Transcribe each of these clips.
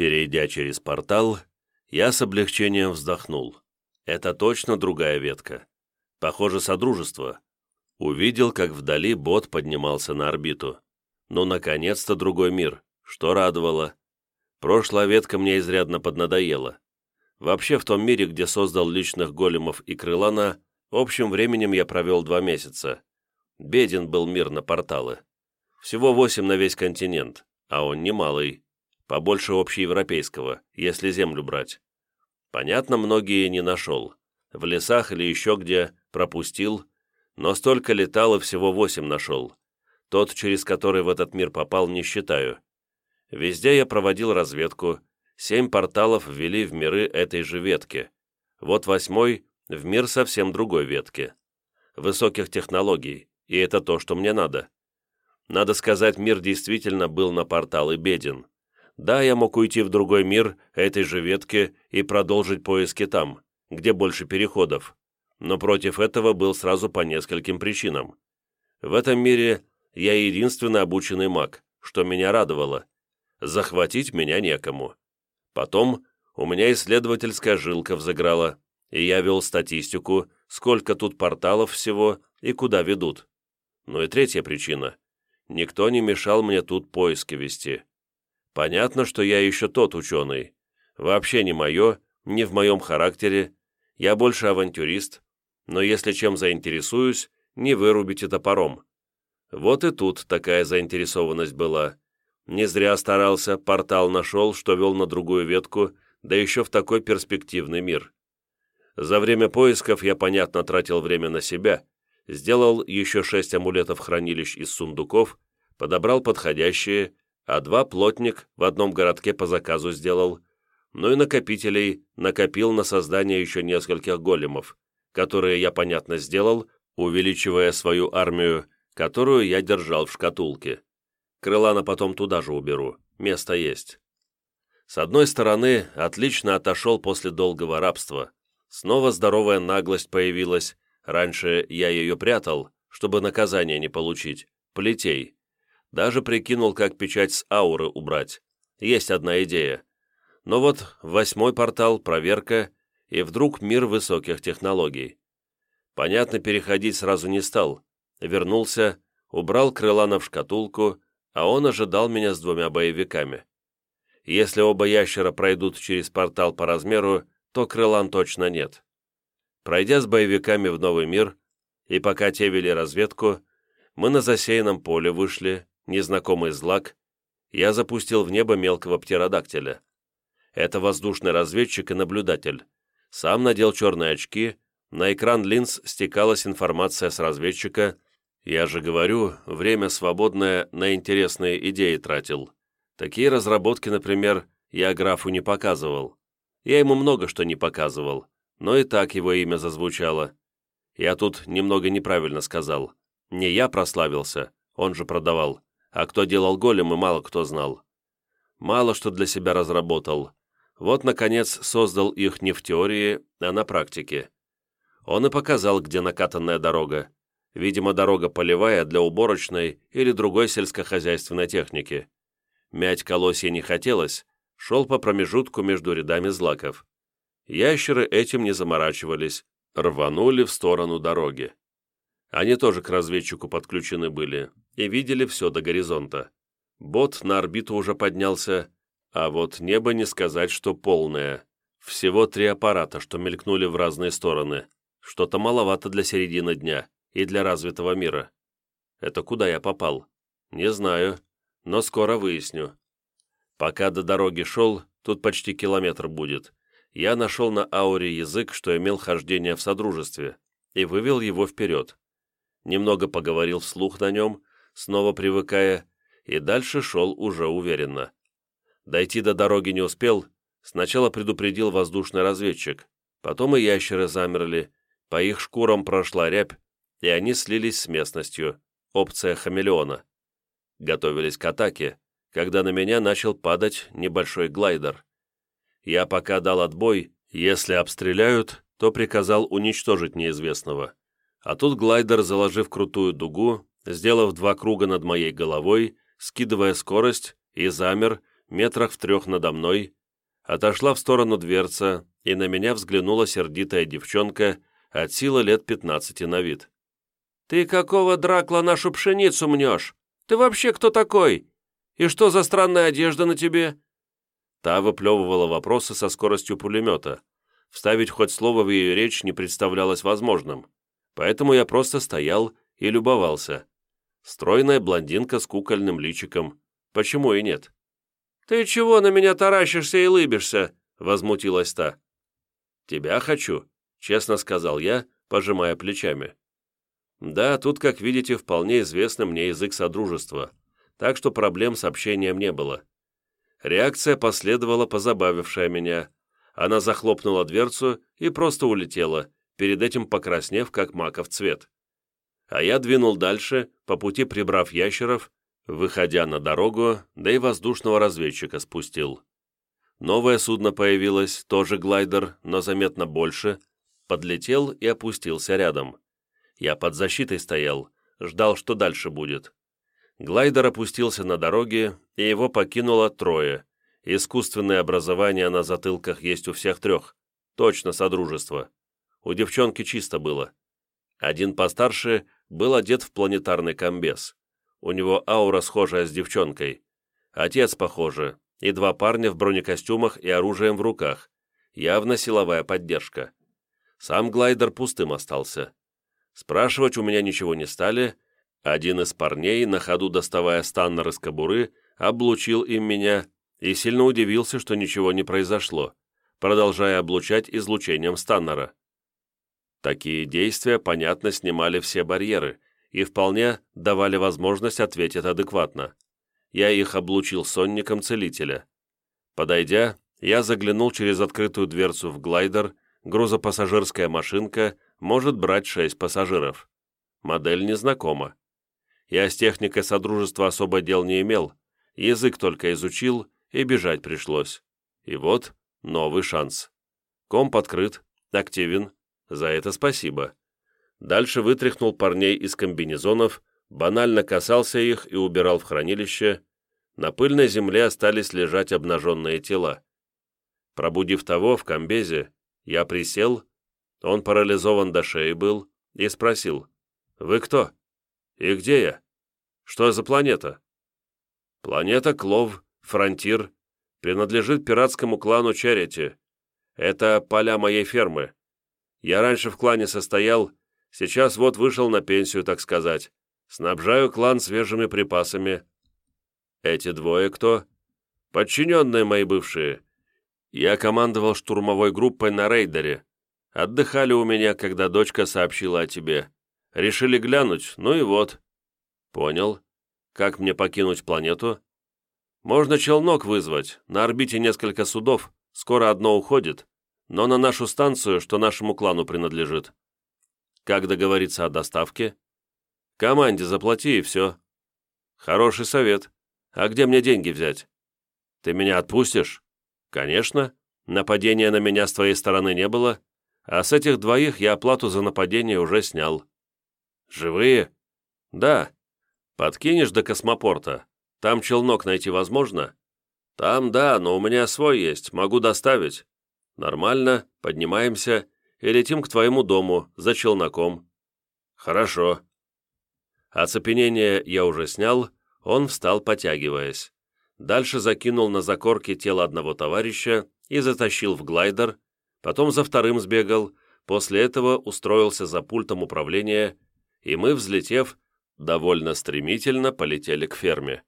Перейдя через портал, я с облегчением вздохнул. Это точно другая ветка. Похоже, Содружество. Увидел, как вдали бот поднимался на орбиту. Ну, наконец-то другой мир, что радовало. Прошлая ветка мне изрядно поднадоела. Вообще, в том мире, где создал личных големов и крылана, общим временем я провел два месяца. Беден был мир на порталы. Всего восемь на весь континент, а он немалый. Побольше общеевропейского, если землю брать. Понятно, многие не нашел. В лесах или еще где пропустил, но столько летал и всего восемь нашел. Тот, через который в этот мир попал, не считаю. Везде я проводил разведку, семь порталов ввели в миры этой же ветки. Вот восьмой — в мир совсем другой ветки. Высоких технологий, и это то, что мне надо. Надо сказать, мир действительно был на порталы беден. Да, я мог уйти в другой мир этой же ветки и продолжить поиски там, где больше переходов но против этого был сразу по нескольким причинам. В этом мире я единственный обученный маг, что меня радовало. Захватить меня некому. Потом у меня исследовательская жилка взыграла, и я вел статистику, сколько тут порталов всего и куда ведут. Ну и третья причина. Никто не мешал мне тут поиски вести. Понятно, что я еще тот ученый. Вообще не мое, не в моем характере. Я больше авантюрист, но если чем заинтересуюсь, не вырубите топором. Вот и тут такая заинтересованность была. Не зря старался, портал нашел, что вел на другую ветку, да еще в такой перспективный мир. За время поисков я, понятно, тратил время на себя, сделал еще шесть амулетов-хранилищ из сундуков, подобрал подходящие, а два плотник в одном городке по заказу сделал, ну и накопителей накопил на создание еще нескольких големов которые я, понятно, сделал, увеличивая свою армию, которую я держал в шкатулке. Крылана потом туда же уберу, место есть. С одной стороны, отлично отошел после долгого рабства. Снова здоровая наглость появилась, раньше я ее прятал, чтобы наказание не получить, плетей. Даже прикинул, как печать с ауры убрать. Есть одна идея. Но вот восьмой портал, проверка, и вдруг мир высоких технологий. Понятно, переходить сразу не стал. Вернулся, убрал Крылана в шкатулку, а он ожидал меня с двумя боевиками. Если оба ящера пройдут через портал по размеру, то Крылан точно нет. Пройдя с боевиками в новый мир, и пока те вели разведку, мы на засеянном поле вышли, незнакомый злак, я запустил в небо мелкого птеродактиля. Это воздушный разведчик и наблюдатель, сам надел черные очки, на экран линз стекалась информация с разведчика. Я же говорю, время свободное на интересные идеи тратил. Такие разработки, например, я графу не показывал. Я ему много что не показывал, но и так его имя зазвучало. Я тут немного неправильно сказал. Не я прославился, он же продавал, а кто делал големы, мало кто знал. Мало что для себя разработал, вот, наконец, создал их не в теории, а на практике. Он и показал, где накатанная дорога. Видимо, дорога полевая для уборочной или другой сельскохозяйственной техники. Мять колосья не хотелось, шел по промежутку между рядами злаков. Ящеры этим не заморачивались, рванули в сторону дороги. Они тоже к разведчику подключены были и видели все до горизонта. Бот на орбиту уже поднялся, а вот небо не сказать, что полное. Всего три аппарата, что мелькнули в разные стороны. Что-то маловато для середины дня и для развитого мира. Это куда я попал? Не знаю, но скоро выясню. Пока до дороги шел, тут почти километр будет, я нашел на ауре язык, что имел хождение в Содружестве, и вывел его вперед. Немного поговорил вслух на нем, снова привыкая, и дальше шел уже уверенно. Дойти до дороги не успел, сначала предупредил воздушный разведчик, потом и ящеры замерли, по их шкурам прошла рябь, и они слились с местностью, опция хамелеона. Готовились к атаке, когда на меня начал падать небольшой глайдер. Я пока дал отбой, если обстреляют, то приказал уничтожить неизвестного. А тут глайдер, заложив крутую дугу, сделав два круга над моей головой, скидывая скорость, и замер, метрах в трех надо мной, отошла в сторону дверца, и на меня взглянула сердитая девчонка от силы лет пятнадцати на вид. «Ты какого дракла нашу пшеницу мнешь? Ты вообще кто такой? И что за странная одежда на тебе?» Та выплевывала вопросы со скоростью пулемета. Вставить хоть слово в ее речь не представлялось возможным, поэтому я просто стоял и любовался. Стройная блондинка с кукольным личиком. Почему и нет? «Ты чего на меня таращишься и лыбишься?» — возмутилась та. «Тебя хочу», — честно сказал я, пожимая плечами. «Да, тут, как видите, вполне известный мне язык содружества, так что проблем с общением не было». Реакция последовала, позабавившая меня. Она захлопнула дверцу и просто улетела, перед этим покраснев, как маков цвет. А я двинул дальше, по пути прибрав ящеров выходя на дорогу, да и воздушного разведчика спустил. Новое судно появилось, тоже глайдер, но заметно больше, подлетел и опустился рядом. Я под защитой стоял, ждал, что дальше будет. Глайдер опустился на дороге, и его покинуло трое. Искусственное образование на затылках есть у всех трех. Точно содружество. У девчонки чисто было. Один постарше был одет в планетарный комбез. У него аура схожая с девчонкой. Отец похоже, и два парня в бронекостюмах и оружием в руках. Явно силовая поддержка. Сам глайдер пустым остался. Спрашивать у меня ничего не стали. Один из парней, на ходу доставая станнер из кобуры, облучил им меня и сильно удивился, что ничего не произошло, продолжая облучать излучением станнера. Такие действия, понятно, снимали все барьеры, и вполне давали возможность ответить адекватно. Я их облучил сонником целителя. Подойдя, я заглянул через открытую дверцу в глайдер, грузопассажирская машинка может брать шесть пассажиров. Модель незнакома. Я с техникой Содружества особо дел не имел, язык только изучил, и бежать пришлось. И вот новый шанс. Комп открыт, активен, за это спасибо. Дальше вытряхнул парней из комбинезонов, банально касался их и убирал в хранилище. На пыльной земле остались лежать обнаженные тела. Пробудив того в комбезе, я присел, он парализован до шеи был, и спросил, «Вы кто? И где я? Что за планета?» «Планета Клов, Фронтир, принадлежит пиратскому клану Черити. Это поля моей фермы. Я раньше в клане состоял, Сейчас вот вышел на пенсию, так сказать. Снабжаю клан свежими припасами. Эти двое кто? Подчиненные мои бывшие. Я командовал штурмовой группой на рейдере. Отдыхали у меня, когда дочка сообщила о тебе. Решили глянуть, ну и вот. Понял. Как мне покинуть планету? Можно челнок вызвать, на орбите несколько судов, скоро одно уходит, но на нашу станцию, что нашему клану принадлежит. Как договориться о доставке? Команде заплати и все. Хороший совет. А где мне деньги взять? Ты меня отпустишь? Конечно. Нападения на меня с твоей стороны не было, а с этих двоих я оплату за нападение уже снял. Живые? Да. Подкинешь до космопорта. Там челнок найти возможно? Там да, но у меня свой есть, могу доставить. Нормально, поднимаемся и летим к твоему дому, за челноком». «Хорошо». Оцепенение я уже снял, он встал, потягиваясь. Дальше закинул на закорки тело одного товарища и затащил в глайдер, потом за вторым сбегал, после этого устроился за пультом управления, и мы, взлетев, довольно стремительно полетели к ферме.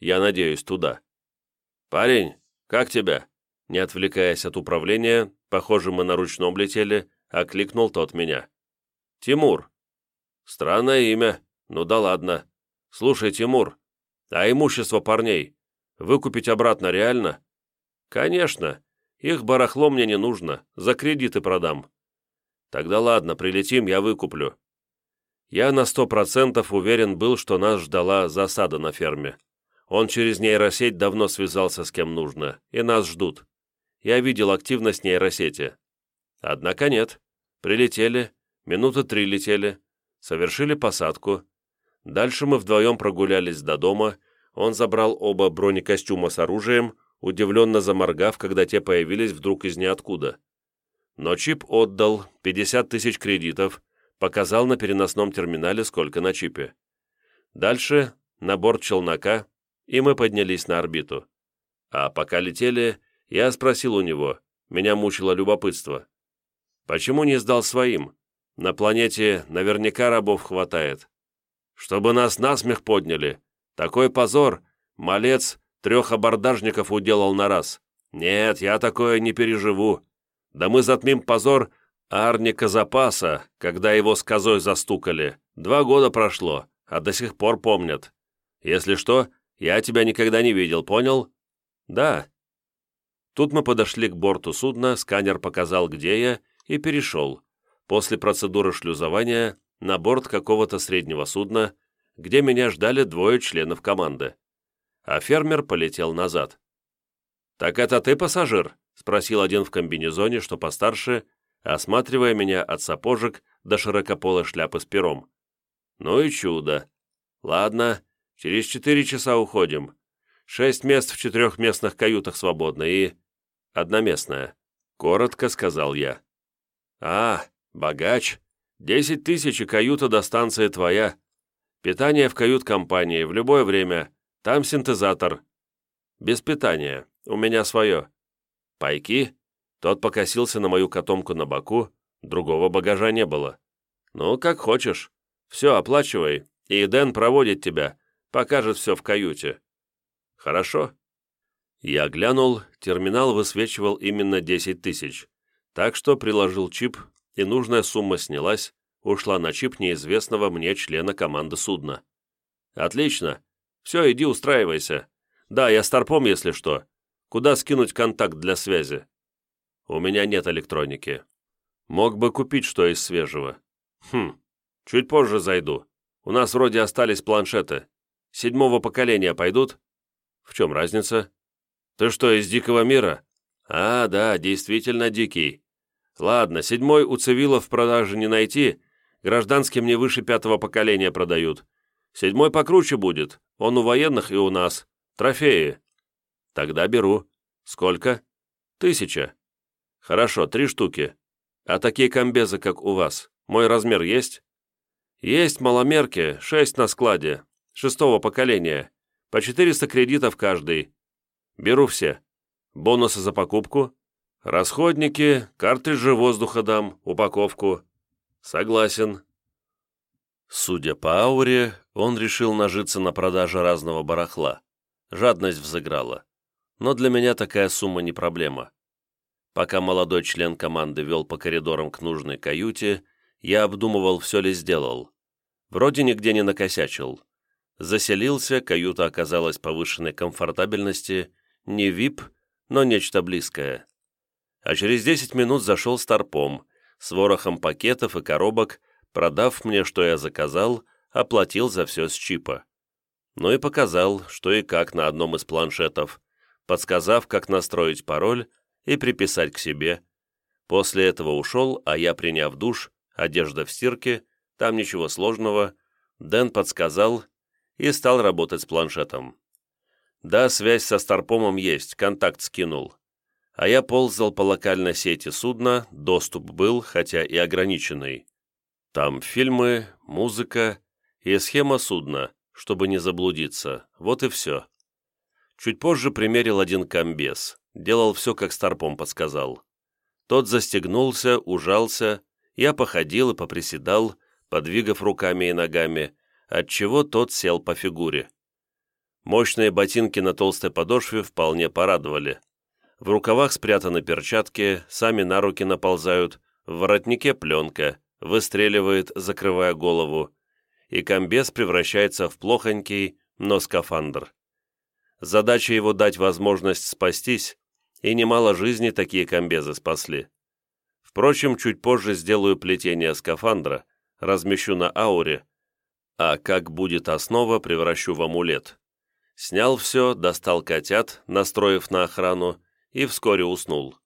Я надеюсь, туда. «Парень, как тебя?» Не отвлекаясь от управления, похоже, мы на ручном летели, — окликнул тот меня. «Тимур». «Странное имя. Ну да ладно. Слушай, Тимур, а имущество парней выкупить обратно реально?» «Конечно. Их барахло мне не нужно. За кредиты продам». «Тогда ладно, прилетим, я выкуплю». Я на сто процентов уверен был, что нас ждала засада на ферме. Он через нейросеть давно связался с кем нужно, и нас ждут. Я видел активность нейросети. Однако нет. Прилетели, минуты три летели, совершили посадку. Дальше мы вдвоем прогулялись до дома, он забрал оба бронекостюма с оружием, удивленно заморгав, когда те появились вдруг из ниоткуда. Но чип отдал 50 тысяч кредитов, показал на переносном терминале, сколько на чипе. Дальше на борт челнока, и мы поднялись на орбиту. А пока летели, я спросил у него, меня мучило любопытство. Почему не сдал своим? На планете наверняка рабов хватает. Чтобы нас насмех подняли. Такой позор, малец трех абордажников уделал на раз. Нет, я такое не переживу. Да мы затмим позор Арника Запаса, когда его с козой застукали. Два года прошло, а до сих пор помнят. Если что, я тебя никогда не видел, понял? Да. Тут мы подошли к борту судна, сканер показал, где я, и перешел. После процедуры шлюзования на борт какого-то среднего судна, где меня ждали двое членов команды. А фермер полетел назад. «Так это ты пассажир?» — спросил один в комбинезоне, что постарше, осматривая меня от сапожек до широкополой шляпы с пером. «Ну и чудо. Ладно, через четыре часа уходим. Шесть мест в четырехместных каютах свободно и... одноместная», — коротко сказал я. «А, богач. Десять тысяч и каюта до станции твоя. Питание в кают-компании в любое время. Там синтезатор. Без питания. У меня свое. Пайки?» Тот покосился на мою котомку на боку, другого багажа не было. «Ну, как хочешь. Все, оплачивай, и Дэн проводит тебя, покажет все в каюте». «Хорошо». Я глянул, терминал высвечивал именно 10 тысяч, так что приложил чип, и нужная сумма снялась, ушла на чип неизвестного мне члена команды судна. «Отлично. Все, иди устраивайся. Да, я старпом, если что. Куда скинуть контакт для связи?» «У меня нет электроники. Мог бы купить что из свежего. Хм, чуть позже зайду. У нас вроде остались планшеты. Седьмого поколения пойдут? В чем разница? Ты что, из дикого мира? А, да, действительно дикий. Ладно, седьмой у цивилов в продаже не найти, гражданским не выше пятого поколения продают. Седьмой покруче будет, он у военных и у нас. Трофеи. Тогда беру. Сколько? Тысяча. Хорошо, три штуки. А такие комбезы, как у вас, мой размер есть? Есть маломерки, шесть на складе, шестого поколения, по 400 кредитов каждый. Беру все. Бонусы за покупку, расходники, картриджи воздуха дам, упаковку. Согласен. Судя по ауре, он решил нажиться на продаже разного барахла. Жадность взыграла. Но для меня такая сумма не проблема. Пока молодой член команды вел по коридорам к нужной каюте, я обдумывал, все ли сделал. Вроде нигде не накосячил. Заселился, каюта оказалась повышенной комфортабельности, не вип, но нечто близкое. А через 10 минут зашел старпом, с ворохом пакетов и коробок, продав мне, что я заказал, оплатил за все с чипа. Ну и показал, что и как на одном из планшетов, подсказав, как настроить пароль и приписать к себе. После этого ушел, а я, приняв душ, одежда в стирке, там ничего сложного, Дэн подсказал и стал работать с планшетом. Да, связь со Старпомом есть, контакт скинул. А я ползал по локальной сети судна, доступ был, хотя и ограниченный. Там фильмы, музыка и схема судна, чтобы не заблудиться, вот и все. Чуть позже примерил один комбез, делал все, как Старпом подсказал. Тот застегнулся, ужался, я походил и поприседал, подвигав руками и ногами, отчего тот сел по фигуре. Мощные ботинки на толстой подошве вполне порадовали. В рукавах спрятаны перчатки, сами на руки наползают, в воротнике пленка, выстреливает, закрывая голову, и комбез превращается в плохонький, но скафандр. Задача его дать возможность спастись, и немало жизней такие комбезы спасли. Впрочем, чуть позже сделаю плетение скафандра, размещу на ауре, а как будет основа, превращу в амулет. Снял все, достал котят, настроив на охрану, и вскоре уснул.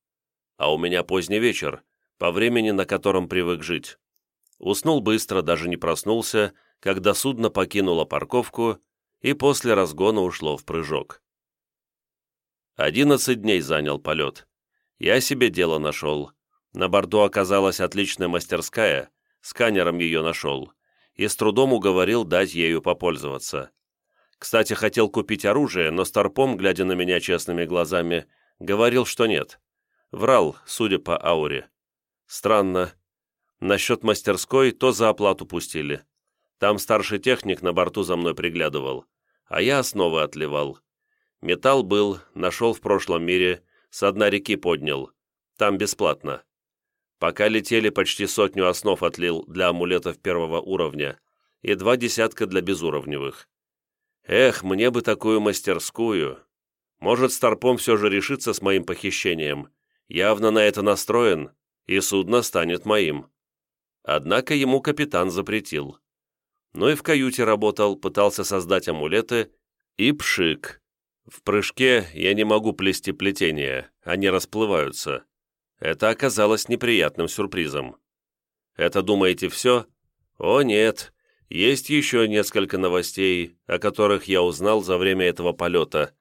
А у меня поздний вечер, по времени, на котором привык жить. Уснул быстро, даже не проснулся, когда судно покинуло парковку и после разгона ушло в прыжок. Одиннадцать дней занял полет. Я себе дело нашел. На борту оказалась отличная мастерская, сканером ее нашел, и с трудом уговорил дать ею попользоваться. Кстати, хотел купить оружие, но Старпом, глядя на меня честными глазами, говорил, что нет. Врал, судя по ауре. Странно. Насчет мастерской то за оплату пустили. Там старший техник на борту за мной приглядывал, а я основы отливал. Металл был, нашел в прошлом мире, с дна реки поднял. Там бесплатно. Пока летели, почти сотню основ отлил для амулетов первого уровня и два десятка для безуровневых. Эх, мне бы такую мастерскую. Может, Старпом все же решится с моим похищением. Явно на это настроен, и судно станет моим. Однако ему капитан запретил. Ну и в каюте работал, пытался создать амулеты, и пшик. В прыжке я не могу плести плетения, они расплываются. Это оказалось неприятным сюрпризом. Это, думаете, все? О, нет. Есть еще несколько новостей, о которых я узнал за время этого полета.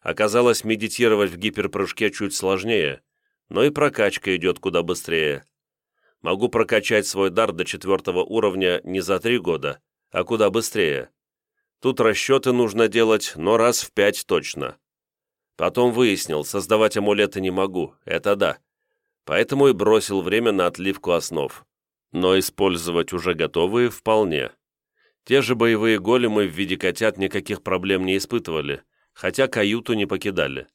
Оказалось, медитировать в гиперпрыжке чуть сложнее, но и прокачка идет куда быстрее. Могу прокачать свой дар до четвертого уровня не за три года, а куда быстрее. Тут расчеты нужно делать, но раз в пять точно. Потом выяснил, создавать амулеты не могу, это да. Поэтому и бросил время на отливку основ. Но использовать уже готовые вполне. Те же боевые големы в виде котят никаких проблем не испытывали, хотя каюту не покидали.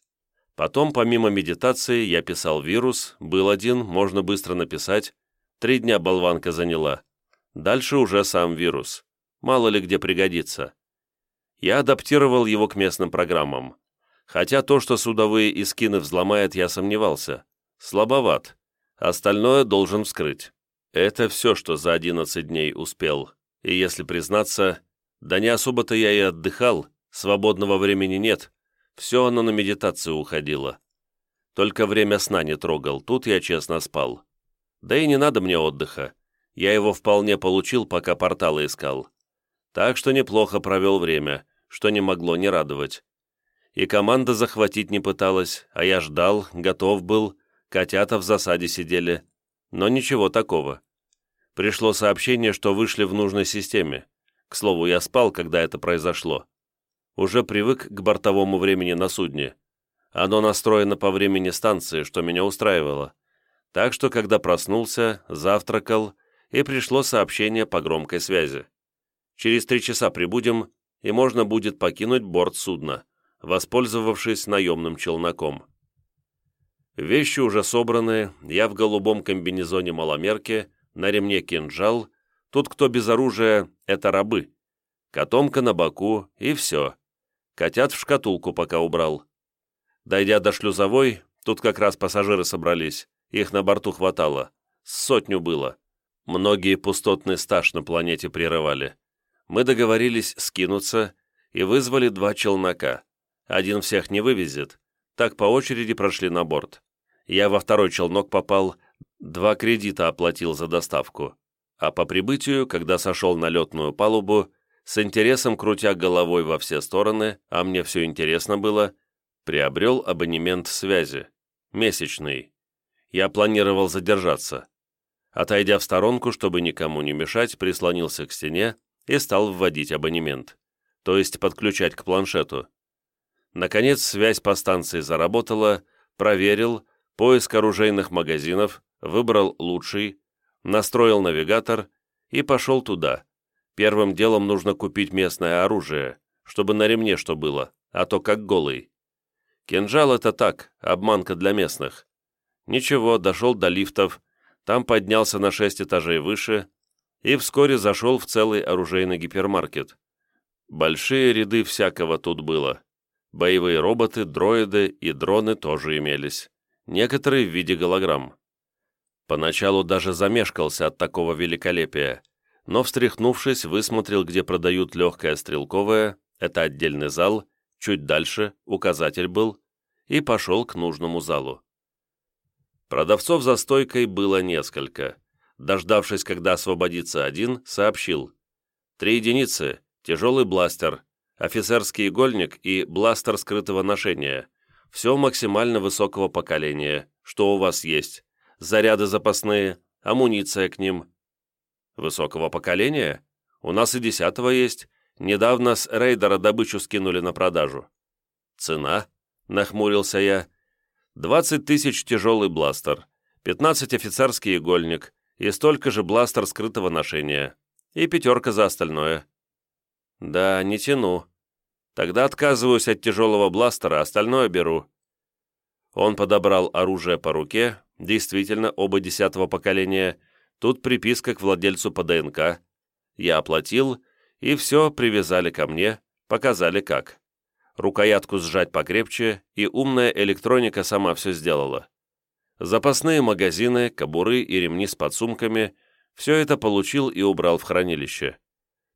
Потом, помимо медитации, я писал вирус, был один, можно быстро написать. Три дня болванка заняла. Дальше уже сам вирус. Мало ли где пригодится я адаптировал его к местным программам. Хотя то, что судовые и скины взломает, я сомневался. Слабоват. Остальное должен вскрыть. Это все, что за 11 дней успел. И если признаться, да не особо-то я и отдыхал, свободного времени нет. Все оно на медитацию уходило. Только время сна не трогал, тут я честно спал. Да и не надо мне отдыха. Я его вполне получил, пока порталы искал. Так что неплохо провел время, что не могло не радовать. И команда захватить не пыталась, а я ждал, готов был, котята в засаде сидели. Но ничего такого. Пришло сообщение, что вышли в нужной системе. К слову, я спал, когда это произошло. Уже привык к бортовому времени на судне. Оно настроено по времени станции, что меня устраивало. Так что, когда проснулся, завтракал, и пришло сообщение по громкой связи. Через три часа прибудем, и можно будет покинуть борт судна, воспользовавшись наемным челноком. Вещи уже собраны, я в голубом комбинезоне маломерки, на ремне кинжал, тут кто без оружия — это рабы. Котомка на боку, и все. Котят в шкатулку пока убрал. Дойдя до шлюзовой, тут как раз пассажиры собрались, их на борту хватало, сотню было. Многие пустотный стаж на планете прерывали мы договорились скинуться и вызвали два челнока. Один всех не вывезет. Так по очереди прошли на борт. Я во второй челнок попал, два кредита оплатил за доставку. А по прибытию, когда сошел на летную палубу, с интересом крутя головой во все стороны, а мне все интересно было, приобрел абонемент связи. Месячный. Я планировал задержаться. Отойдя в сторонку, чтобы никому не мешать, прислонился к стене и стал вводить абонемент, то есть подключать к планшету. Наконец связь по станции заработала, проверил, поиск оружейных магазинов, выбрал лучший, настроил навигатор и пошел туда. Первым делом нужно купить местное оружие, чтобы на ремне что было, а то как голый. Кинжал это так, обманка для местных. Ничего, дошел до лифтов, там поднялся на шесть этажей выше, и вскоре зашел в целый оружейный гипермаркет. Большие ряды всякого тут было. Боевые роботы, дроиды и дроны тоже имелись. Некоторые в виде голограмм. Поначалу даже замешкался от такого великолепия, но, встряхнувшись, высмотрел, где продают легкое стрелковое, это отдельный зал, чуть дальше указатель был, и пошел к нужному залу. Продавцов за стойкой было несколько дождавшись, когда освободится один, сообщил. «Три единицы, тяжелый бластер, офицерский игольник и бластер скрытого ношения. Все максимально высокого поколения, что у вас есть. Заряды запасные, амуниция к ним. Высокого поколения? У нас и десятого есть. Недавно с рейдера добычу скинули на продажу. Цена? Нахмурился я. Двадцать тысяч тяжелый бластер, пятнадцать офицерский игольник и столько же бластер скрытого ношения. И пятерка за остальное. Да, не тяну. Тогда отказываюсь от тяжелого бластера, остальное беру. Он подобрал оружие по руке, действительно оба десятого поколения, тут приписка к владельцу по ДНК. Я оплатил, и все привязали ко мне, показали как. Рукоятку сжать покрепче, и умная электроника сама все сделала. Запасные магазины, кобуры и ремни с подсумками – все это получил и убрал в хранилище.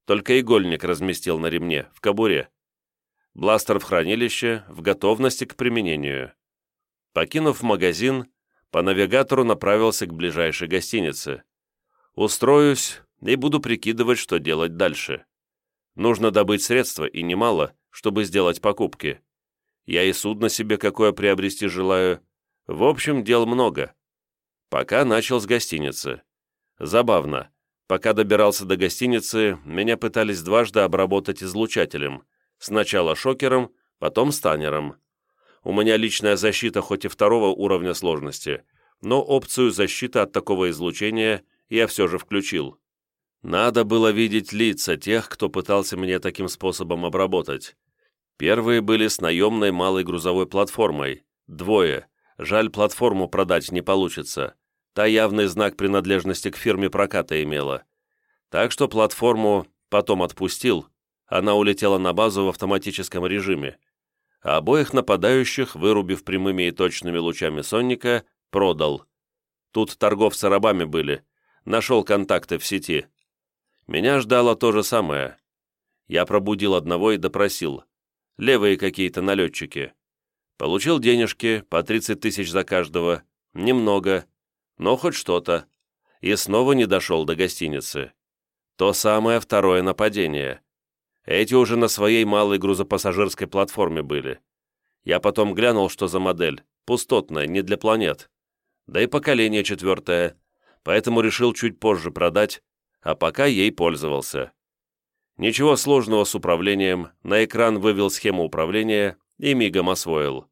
Только игольник разместил на ремне, в кобуре. Бластер в хранилище, в готовности к применению. Покинув магазин, по навигатору направился к ближайшей гостинице. Устроюсь и буду прикидывать, что делать дальше. Нужно добыть средства, и немало, чтобы сделать покупки. Я и судно себе какое приобрести желаю. В общем, дел много. Пока начал с гостиницы. Забавно. Пока добирался до гостиницы, меня пытались дважды обработать излучателем. Сначала шокером, потом станером. У меня личная защита хоть и второго уровня сложности, но опцию защиты от такого излучения я все же включил. Надо было видеть лица тех, кто пытался меня таким способом обработать. Первые были с наемной малой грузовой платформой. Двое. Жаль, платформу продать не получится. Та явный знак принадлежности к фирме проката имела. Так что платформу потом отпустил, она улетела на базу в автоматическом режиме. А обоих нападающих, вырубив прямыми и точными лучами сонника, продал. Тут торговцы рабами были. Нашел контакты в сети. Меня ждало то же самое. Я пробудил одного и допросил. Левые какие-то налетчики. Получил денежки, по 30 тысяч за каждого. Немного, но хоть что-то. И снова не дошел до гостиницы. То самое второе нападение. Эти уже на своей малой грузопассажирской платформе были. Я потом глянул, что за модель. Пустотная, не для планет. Да и поколение четвертое. Поэтому решил чуть позже продать, а пока ей пользовался. Ничего сложного с управлением, на экран вывел схему управления и мигом освоил.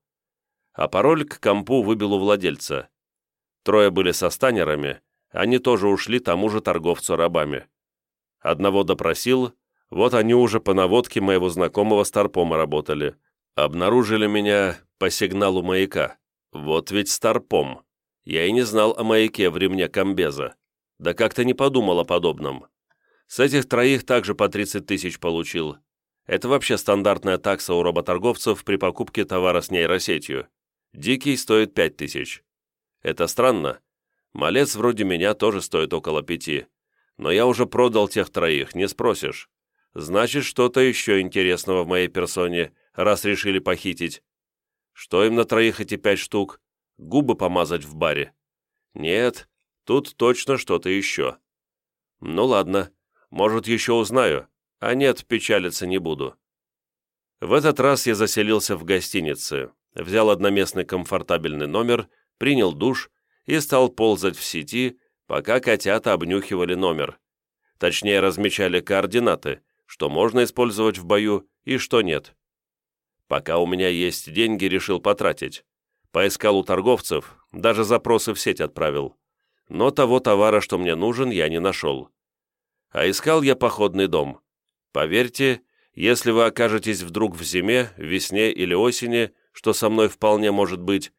А пароль к компу выбил у владельца. Трое были со станерами, они тоже ушли тому же торговцу рабами. Одного допросил, вот они уже по наводке моего знакомого Старпома работали. Обнаружили меня по сигналу маяка. Вот ведь Старпом. Я и не знал о маяке в ремне комбеза. Да как-то не подумал о подобном. С этих троих также по 30 тысяч получил. Это вообще стандартная такса у работорговцев при покупке товара с нейросетью. Дикий стоит 5 тысяч. Это странно. Малец вроде меня тоже стоит около пяти. Но я уже продал тех троих, не спросишь. Значит, что-то еще интересного в моей персоне, раз решили похитить. Что им на троих эти пять штук? Губы помазать в баре? Нет, тут точно что-то еще. Ну ладно, может, еще узнаю, а нет, печалиться не буду. В этот раз я заселился в гостинице, взял одноместный комфортабельный номер принял душ и стал ползать в сети, пока котята обнюхивали номер. Точнее, размечали координаты, что можно использовать в бою и что нет. Пока у меня есть деньги, решил потратить. Поискал у торговцев, даже запросы в сеть отправил. Но того товара, что мне нужен, я не нашел. А искал я походный дом. Поверьте, если вы окажетесь вдруг в зиме, весне или осени, что со мной вполне может быть,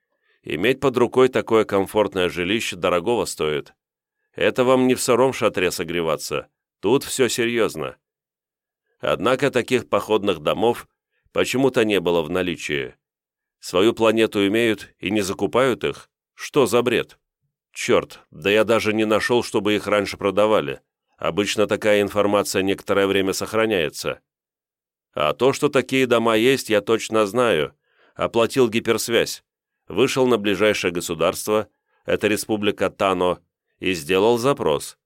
Иметь под рукой такое комфортное жилище дорогого стоит. Это вам не в сыром шатре согреваться. Тут все серьезно. Однако таких походных домов почему-то не было в наличии. Свою планету имеют и не закупают их? Что за бред? Черт, да я даже не нашел, чтобы их раньше продавали. Обычно такая информация некоторое время сохраняется. А то, что такие дома есть, я точно знаю. Оплатил гиперсвязь вышел на ближайшее государство, это республика Тано, и сделал запрос.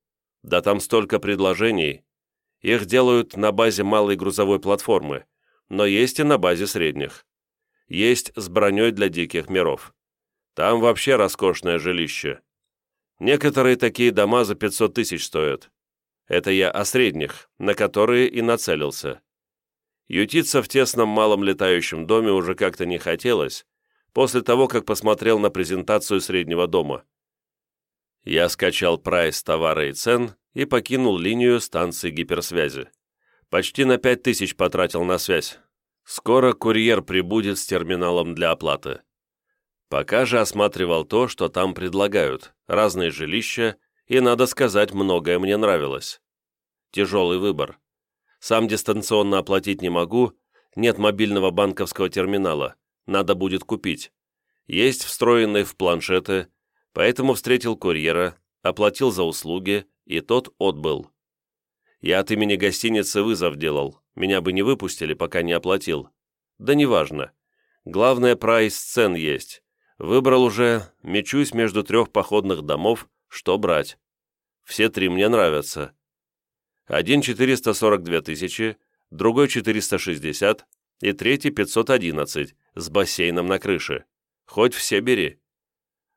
Да там столько предложений. Их делают на базе малой грузовой платформы, но есть и на базе средних. есть с броней для диких миров. Там вообще роскошное жилище. Некоторые такие дома за 500 тысяч стоят. Это я о средних, на которые и нацелился. Ютиться в тесном малом летающем доме уже как-то не хотелось, после того, как посмотрел на презентацию среднего дома. Я скачал прайс товара и цен и покинул линию станции гиперсвязи. Почти на 5000 потратил на связь. Скоро курьер прибудет с терминалом для оплаты. Пока же осматривал то, что там предлагают, разные жилища, и, надо сказать, многое мне нравилось. Тяжелый выбор. Сам дистанционно оплатить не могу, нет мобильного банковского терминала, надо будет купить. Есть встроенные в планшеты, поэтому встретил курьера, оплатил за услуги, и тот отбыл. Я от имени гостиницы вызов делал, меня бы не выпустили, пока не оплатил. Да неважно. Главное, прайс цен есть. Выбрал уже, мечусь между трех походных домов, что брать. Все три мне нравятся. Один 442 тысячи, другой 460 и третий 511 с бассейном на крыше. Хоть все бери.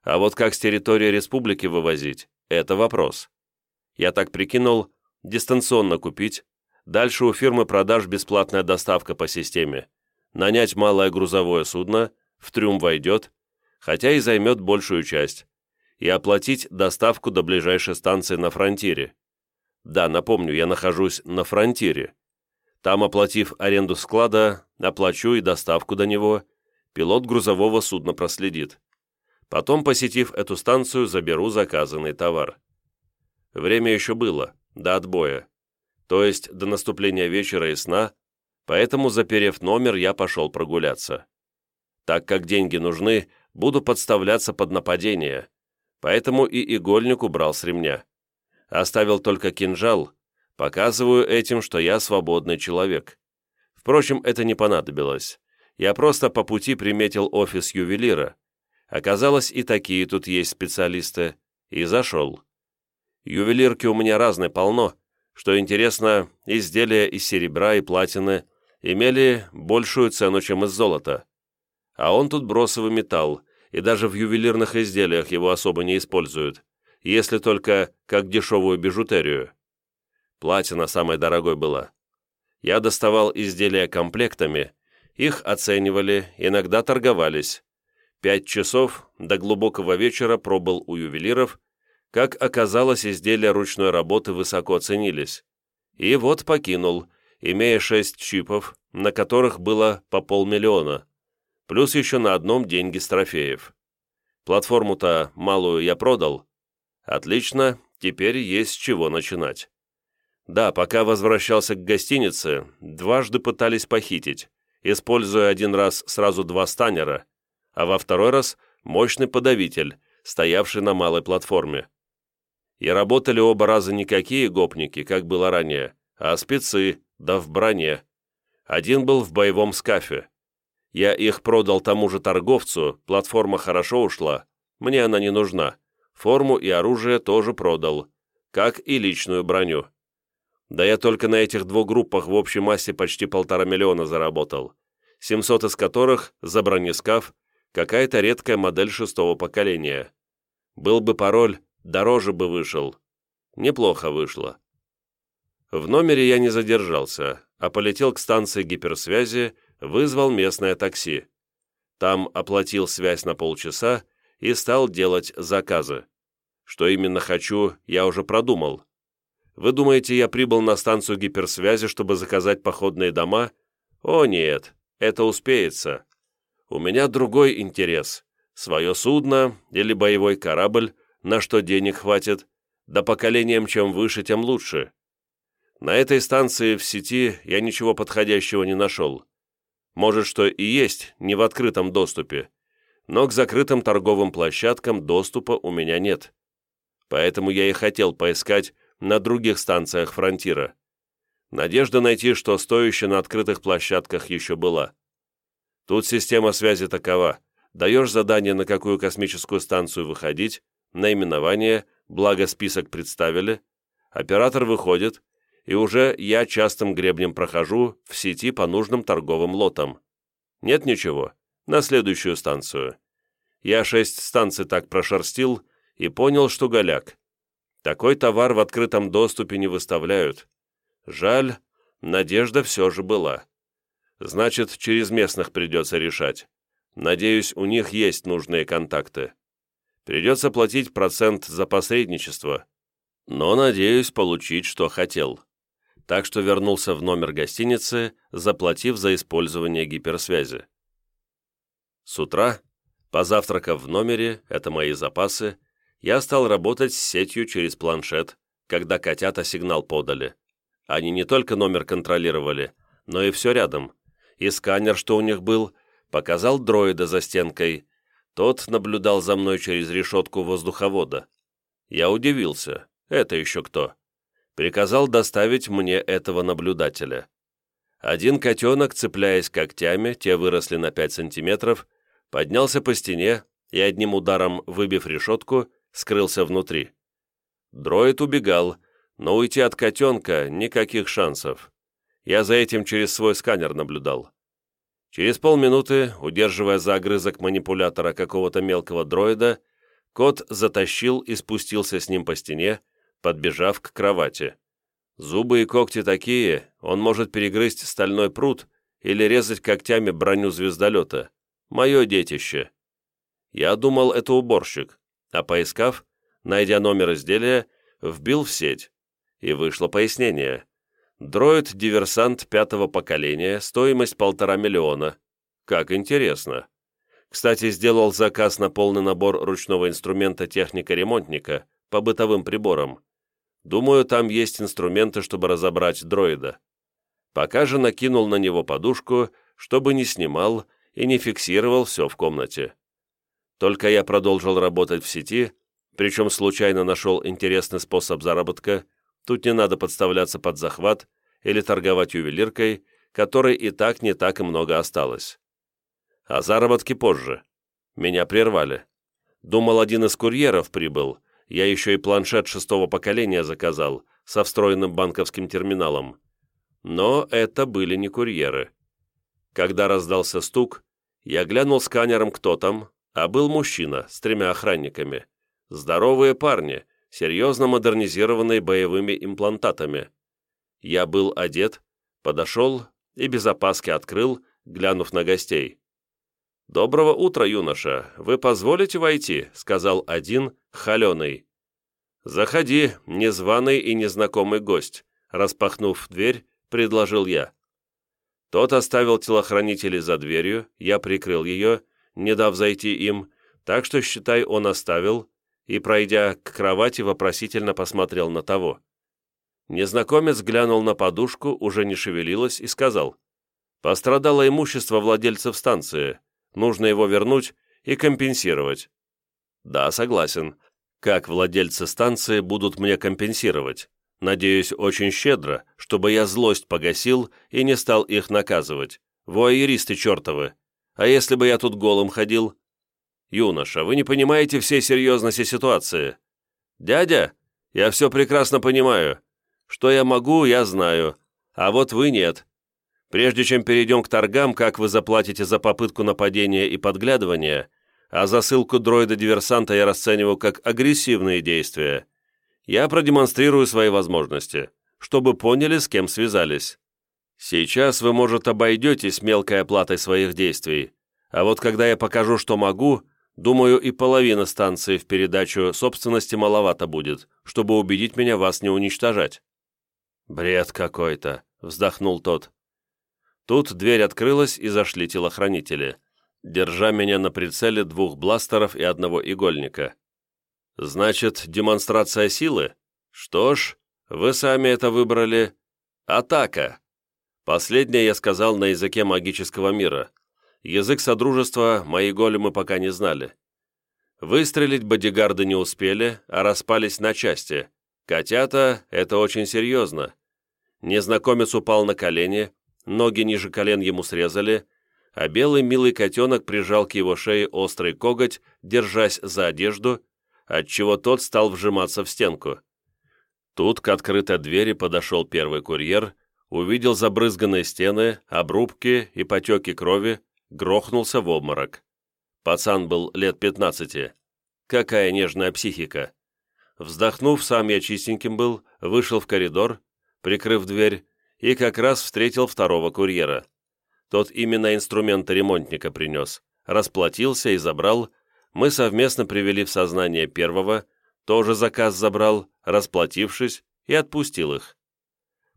А вот как с территории республики вывозить, это вопрос. Я так прикинул, дистанционно купить, дальше у фирмы продаж бесплатная доставка по системе, нанять малое грузовое судно, в трюм войдет, хотя и займет большую часть, и оплатить доставку до ближайшей станции на фронтире. Да, напомню, я нахожусь на фронтире. Там, оплатив аренду склада, оплачу и доставку до него, пилот грузового судна проследит. Потом, посетив эту станцию, заберу заказанный товар. Время еще было, до отбоя. То есть до наступления вечера и сна, поэтому, заперев номер, я пошел прогуляться. Так как деньги нужны, буду подставляться под нападение, поэтому и игольник убрал с ремня. Оставил только кинжал, показываю этим, что я свободный человек. Впрочем, это не понадобилось. Я просто по пути приметил офис ювелира. Оказалось, и такие тут есть специалисты. И зашел. Ювелирки у меня разные полно. Что интересно, изделия из серебра и платины имели большую цену, чем из золота. А он тут бросовый металл, и даже в ювелирных изделиях его особо не используют, если только как дешевую бижутерию. Платина самой дорогой была. Я доставал изделия комплектами, их оценивали, иногда торговались. Пять часов до глубокого вечера пробыл у ювелиров, как оказалось, изделия ручной работы высоко ценились. И вот покинул, имея шесть чипов, на которых было по полмиллиона, плюс еще на одном деньги с трофеев. Платформу-то малую я продал. Отлично, теперь есть с чего начинать. Да, пока возвращался к гостинице, дважды пытались похитить, используя один раз сразу два станера, а во второй раз мощный подавитель, стоявший на малой платформе. И работали оба раза не какие гопники, как было ранее, а спецы, да в броне. Один был в боевом скафе. Я их продал тому же торговцу, платформа хорошо ушла, мне она не нужна. Форму и оружие тоже продал, как и личную броню. Да я только на этих двух группах в общей массе почти полтора миллиона заработал, 700 из которых за бронескаф, какая-то редкая модель шестого поколения. Был бы пароль Дороже бы вышел. Неплохо вышло. В номере я не задержался, а полетел к станции гиперсвязи, вызвал местное такси. Там оплатил связь на полчаса и стал делать заказы. Что именно хочу, я уже продумал. Вы думаете, я прибыл на станцию гиперсвязи, чтобы заказать походные дома? О нет, это успеется. У меня другой интерес. Свое судно или боевой корабль на что денег хватит, да поколением чем выше, тем лучше. На этой станции в сети я ничего подходящего не нашел. Может, что и есть, не в открытом доступе, но к закрытым торговым площадкам доступа у меня нет. Поэтому я и хотел поискать на других станциях фронтира. Надежда найти, что стоящее на открытых площадках еще была. Тут система связи такова. Даешь задание, на какую космическую станцию выходить, наименование, благо список представили, оператор выходит, и уже я частым гребнем прохожу в сети по нужным торговым лотам. Нет ничего, на следующую станцию. Я шесть станций так прошерстил и понял, что голяк. Такой товар в открытом доступе не выставляют. Жаль, надежда все же была. Значит, через местных придется решать. Надеюсь, у них есть нужные контакты. Придется платить процент за посредничество. Но надеюсь получить, что хотел. Так что вернулся в номер гостиницы, заплатив за использование гиперсвязи. С утра, позавтракав в номере, это мои запасы, я стал работать с сетью через планшет, когда котята сигнал подали. Они не только номер контролировали, но и все рядом. И сканер, что у них был, показал дроида за стенкой. Тот наблюдал за мной через решетку воздуховода. Я удивился. Это еще кто? Приказал доставить мне этого наблюдателя. Один котенок, цепляясь когтями, те выросли на 5 сантиметров, поднялся по стене и одним ударом, выбив решетку, скрылся внутри. Дроид убегал, но уйти от котенка никаких шансов. Я за этим через свой сканер наблюдал. Через полминуты, удерживая за огрызок манипулятора какого-то мелкого дроида, кот затащил и спустился с ним по стене, подбежав к кровати. Зубы и когти такие, он может перегрызть стальной пруд или резать когтями броню звездолета. Мое детище. Я думал, это уборщик, а поискав, найдя номер изделия, вбил в сеть. И вышло пояснение. Дроид-диверсант пятого поколения, стоимость полтора миллиона. Как интересно. Кстати, сделал заказ на полный набор ручного инструмента техника-ремонтника по бытовым приборам. Думаю, там есть инструменты, чтобы разобрать дроида. Пока же накинул на него подушку, чтобы не снимал и не фиксировал все в комнате. Только я продолжил работать в сети, причем случайно нашел интересный способ заработка, Тут не надо подставляться под захват или торговать ювелиркой, которой и так не так и много осталось. А заработки позже. Меня прервали. Думал, один из курьеров прибыл. Я еще и планшет шестого поколения заказал, со встроенным банковским терминалом. Но это были не курьеры. Когда раздался стук, я глянул сканером, кто там, а был мужчина с тремя охранниками. Здоровые парни, серьезно модернизированный боевыми имплантатами. Я был одет, подошел и без опаски открыл, глянув на гостей. «Доброго утра, юноша! Вы позволите войти?» — сказал один, холеный. «Заходи, незваный и незнакомый гость», — распахнув дверь, предложил я. Тот оставил телохранителей за дверью, я прикрыл ее, не дав зайти им, так что, считай, он оставил, и, пройдя к кровати, вопросительно посмотрел на того. Незнакомец глянул на подушку, уже не шевелилась, и сказал, «Пострадало имущество владельцев станции, нужно его вернуть и компенсировать». «Да, согласен. Как владельцы станции будут мне компенсировать? Надеюсь, очень щедро, чтобы я злость погасил и не стал их наказывать. Вуайеристы чертовы. А если бы я тут голым ходил?» «Юноша, вы не понимаете всей серьезности ситуации». «Дядя, я все прекрасно понимаю. Что я могу, я знаю, а вот вы нет. Прежде чем перейдем к торгам, как вы заплатите за попытку нападения и подглядывания, а засылку дроида-диверсанта я расцениваю как агрессивные действия, я продемонстрирую свои возможности, чтобы поняли, с кем связались. Сейчас вы, может, обойдетесь мелкой оплатой своих действий, а вот когда я покажу, что могу, Думаю, и половина станции в передачу собственности маловато будет, чтобы убедить меня вас не уничтожать». «Бред какой-то», — вздохнул тот. Тут дверь открылась, и зашли телохранители, держа меня на прицеле двух бластеров и одного игольника. «Значит, демонстрация силы? Что ж, вы сами это выбрали. Атака!» Последнее я сказал на языке магического мира — Язык Содружества мои големы пока не знали. Выстрелить бодигарды не успели, а распались на части. Котята — это очень серьезно. Незнакомец упал на колени, ноги ниже колен ему срезали, а белый милый котенок прижал к его шее острый коготь, держась за одежду, отчего тот стал вжиматься в стенку. Тут к открытой двери подошел первый курьер, увидел забрызганные стены, обрубки и потеки крови, грохнулся в обморок. Пацан был лет пятнадцати. Какая нежная психика. Вздохнув, сам я чистеньким был, вышел в коридор, прикрыв дверь, и как раз встретил второго курьера. Тот именно инструменты ремонтника принес, расплатился и забрал. Мы совместно привели в сознание первого, тоже заказ забрал, расплатившись, и отпустил их.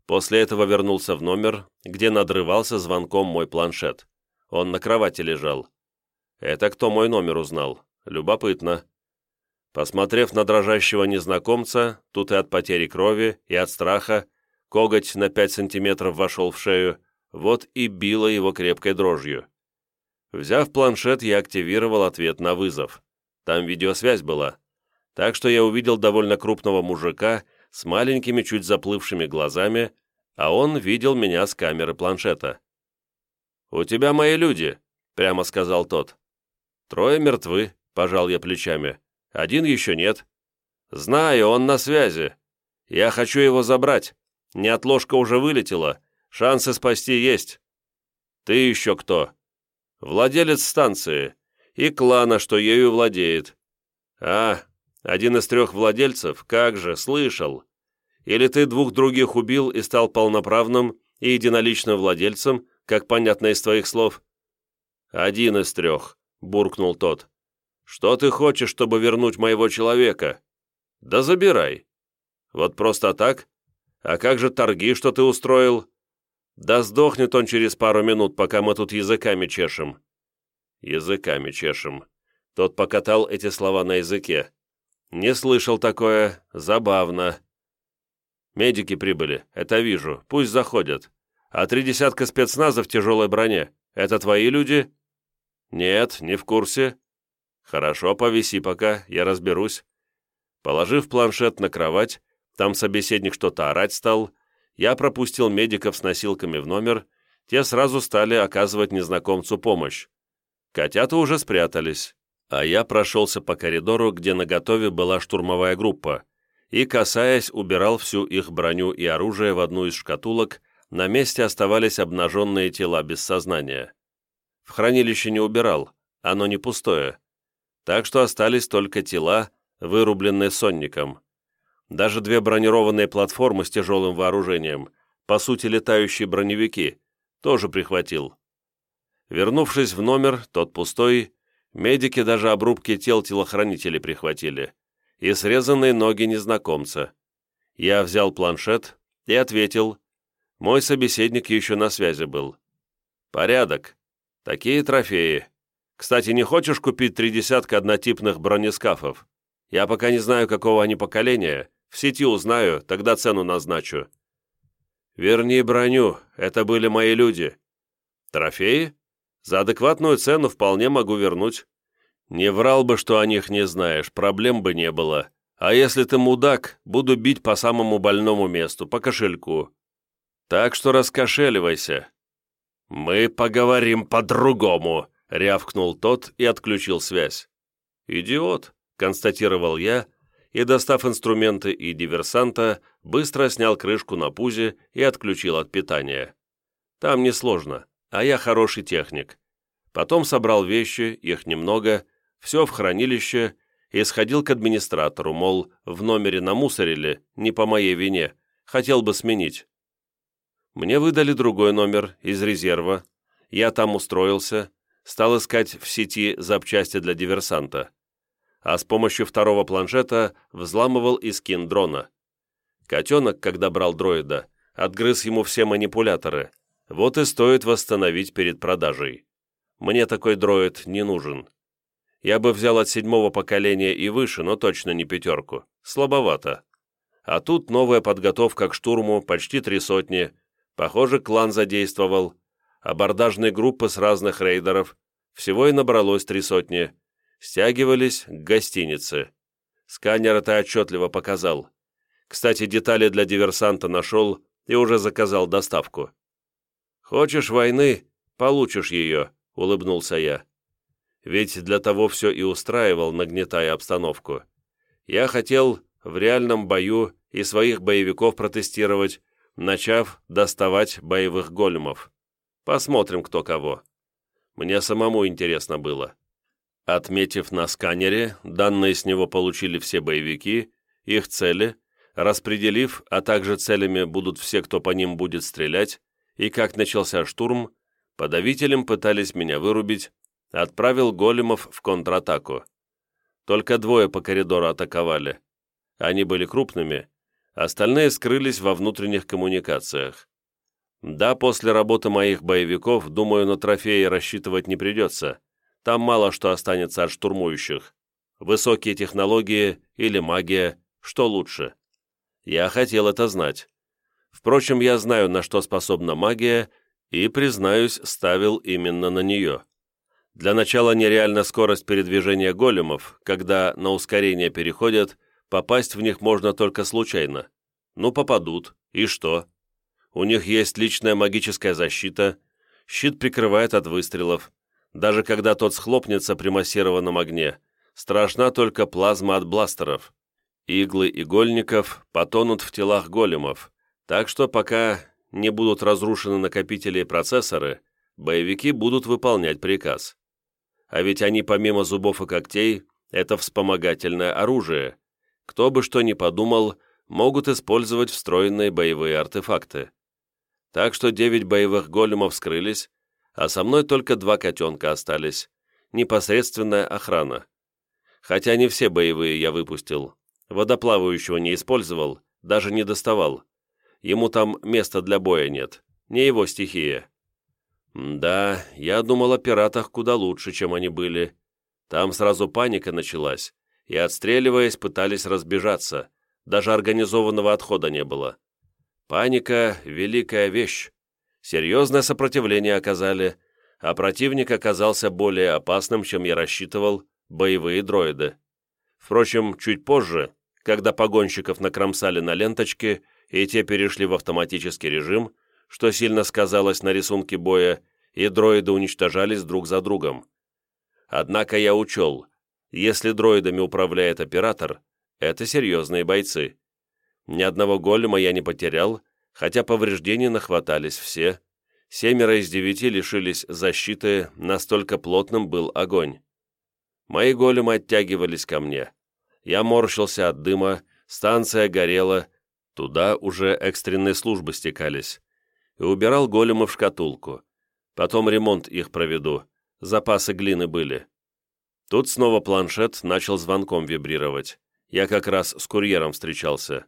После этого вернулся в номер, где надрывался звонком мой планшет. Он на кровати лежал. Это кто мой номер узнал? Любопытно. Посмотрев на дрожащего незнакомца, тут и от потери крови, и от страха, коготь на пять сантиметров вошел в шею, вот и било его крепкой дрожью. Взяв планшет, я активировал ответ на вызов. Там видеосвязь была. Так что я увидел довольно крупного мужика с маленькими чуть заплывшими глазами, а он видел меня с камеры планшета. «У тебя мои люди», — прямо сказал тот. «Трое мертвы», — пожал я плечами. «Один еще нет». «Знаю, он на связи. Я хочу его забрать. Неотложка уже вылетела. Шансы спасти есть». «Ты еще кто?» «Владелец станции. И клана, что ею владеет». «А, один из трех владельцев? Как же, слышал. Или ты двух других убил и стал полноправным и единоличным владельцем, как понятно из твоих слов?» «Один из трех», — буркнул тот. «Что ты хочешь, чтобы вернуть моего человека?» «Да забирай». «Вот просто так? А как же торги, что ты устроил?» «Да сдохнет он через пару минут, пока мы тут языками чешем». «Языками чешем». Тот покатал эти слова на языке. «Не слышал такое. Забавно». «Медики прибыли. Это вижу. Пусть заходят. А три десятка спецназа в тяжелой броне. Это твои люди?» «Нет, не в курсе». «Хорошо, повиси пока. Я разберусь». Положив планшет на кровать, там собеседник что-то орать стал, я пропустил медиков с носилками в номер, те сразу стали оказывать незнакомцу помощь. Котята уже спрятались а я прошелся по коридору, где наготове была штурмовая группа, и, касаясь, убирал всю их броню и оружие в одну из шкатулок, на месте оставались обнаженные тела без сознания. В хранилище не убирал, оно не пустое. Так что остались только тела, вырубленные сонником. Даже две бронированные платформы с тяжелым вооружением, по сути летающие броневики, тоже прихватил. Вернувшись в номер, тот пустой, Медики даже обрубки тел телохранителей прихватили. И срезанные ноги незнакомца. Я взял планшет и ответил. Мой собеседник еще на связи был. «Порядок. Такие трофеи. Кстати, не хочешь купить три десятка однотипных бронескафов? Я пока не знаю, какого они поколения. В сети узнаю, тогда цену назначу». «Верни броню. Это были мои люди». «Трофеи? За адекватную цену вполне могу вернуть. Не врал бы, что о них не знаешь, проблем бы не было. А если ты мудак, буду бить по самому больному месту, по кошельку. Так что раскошеливайся». «Мы поговорим по-другому», — рявкнул тот и отключил связь. «Идиот», — констатировал я, и, достав инструменты и диверсанта, быстро снял крышку на пузе и отключил от питания. Там несложно а я хороший техник. Потом собрал вещи, их немного, все в хранилище и сходил к администратору, мол, в номере намусорили, не по моей вине, хотел бы сменить. Мне выдали другой номер из резерва, я там устроился, стал искать в сети запчасти для диверсанта, а с помощью второго планшета взламывал и скин дрона. Котенок, когда брал дроида, отгрыз ему все манипуляторы, вот и стоит восстановить перед продажей. Мне такой дроид не нужен. Я бы взял от седьмого поколения и выше, но точно не пятерку. Слабовато. А тут новая подготовка к штурму, почти три сотни. Похоже, клан задействовал. Абордажные группы с разных рейдеров. Всего и набралось три сотни. Стягивались к гостинице. Сканер это отчетливо показал. Кстати, детали для диверсанта нашел и уже заказал доставку. «Хочешь войны, получишь ее», — улыбнулся я. Ведь для того все и устраивал, нагнетая обстановку. Я хотел в реальном бою и своих боевиков протестировать, начав доставать боевых големов. Посмотрим, кто кого. Мне самому интересно было. Отметив на сканере, данные с него получили все боевики, их цели, распределив, а также целями будут все, кто по ним будет стрелять, и как начался штурм, подавителем пытались меня вырубить, отправил големов в контратаку. Только двое по коридору атаковали. Они были крупными, остальные скрылись во внутренних коммуникациях. Да, после работы моих боевиков, думаю, на трофеи рассчитывать не придется. Там мало что останется от штурмующих. Высокие технологии или магия, что лучше? Я хотел это знать. Впрочем, я знаю, на что способна магия, и, признаюсь, ставил именно на нее. Для начала нереальна скорость передвижения големов, когда на ускорение переходят, попасть в них можно только случайно. Ну, попадут, и что? У них есть личная магическая защита, щит прикрывает от выстрелов. Даже когда тот схлопнется при массированном огне, страшна только плазма от бластеров. Иглы игольников потонут в телах големов, так что пока не будут разрушены накопители и процессоры, боевики будут выполнять приказ. А ведь они помимо зубов и когтей, это вспомогательное оружие. Кто бы что ни подумал, могут использовать встроенные боевые артефакты. Так что девять боевых големов скрылись, а со мной только два котенка остались. Непосредственная охрана. Хотя не все боевые я выпустил. Водоплавающего не использовал, даже не доставал. Ему там места для боя нет, не его стихия. Да, я думал о пиратах куда лучше, чем они были. Там сразу паника началась, и, отстреливаясь, пытались разбежаться. Даже организованного отхода не было. Паника — великая вещь. Серьезное сопротивление оказали, а противник оказался более опасным, чем я рассчитывал, боевые дроиды. Впрочем, чуть позже, когда погонщиков накромсали на ленточке, и те перешли в автоматический режим, что сильно сказалось на рисунке боя, и дроиды уничтожались друг за другом. Однако я учел, если дроидами управляет оператор, это серьезные бойцы. Ни одного голема я не потерял, хотя повреждений нахватались все. Семеро из девяти лишились защиты, настолько плотным был огонь. Мои големы оттягивались ко мне. Я морщился от дыма, станция горела, туда уже экстренные службы стекались. И убирал голема в шкатулку. Потом ремонт их проведу, запасы глины были. Тут снова планшет начал звонком вибрировать. Я как раз с курьером встречался.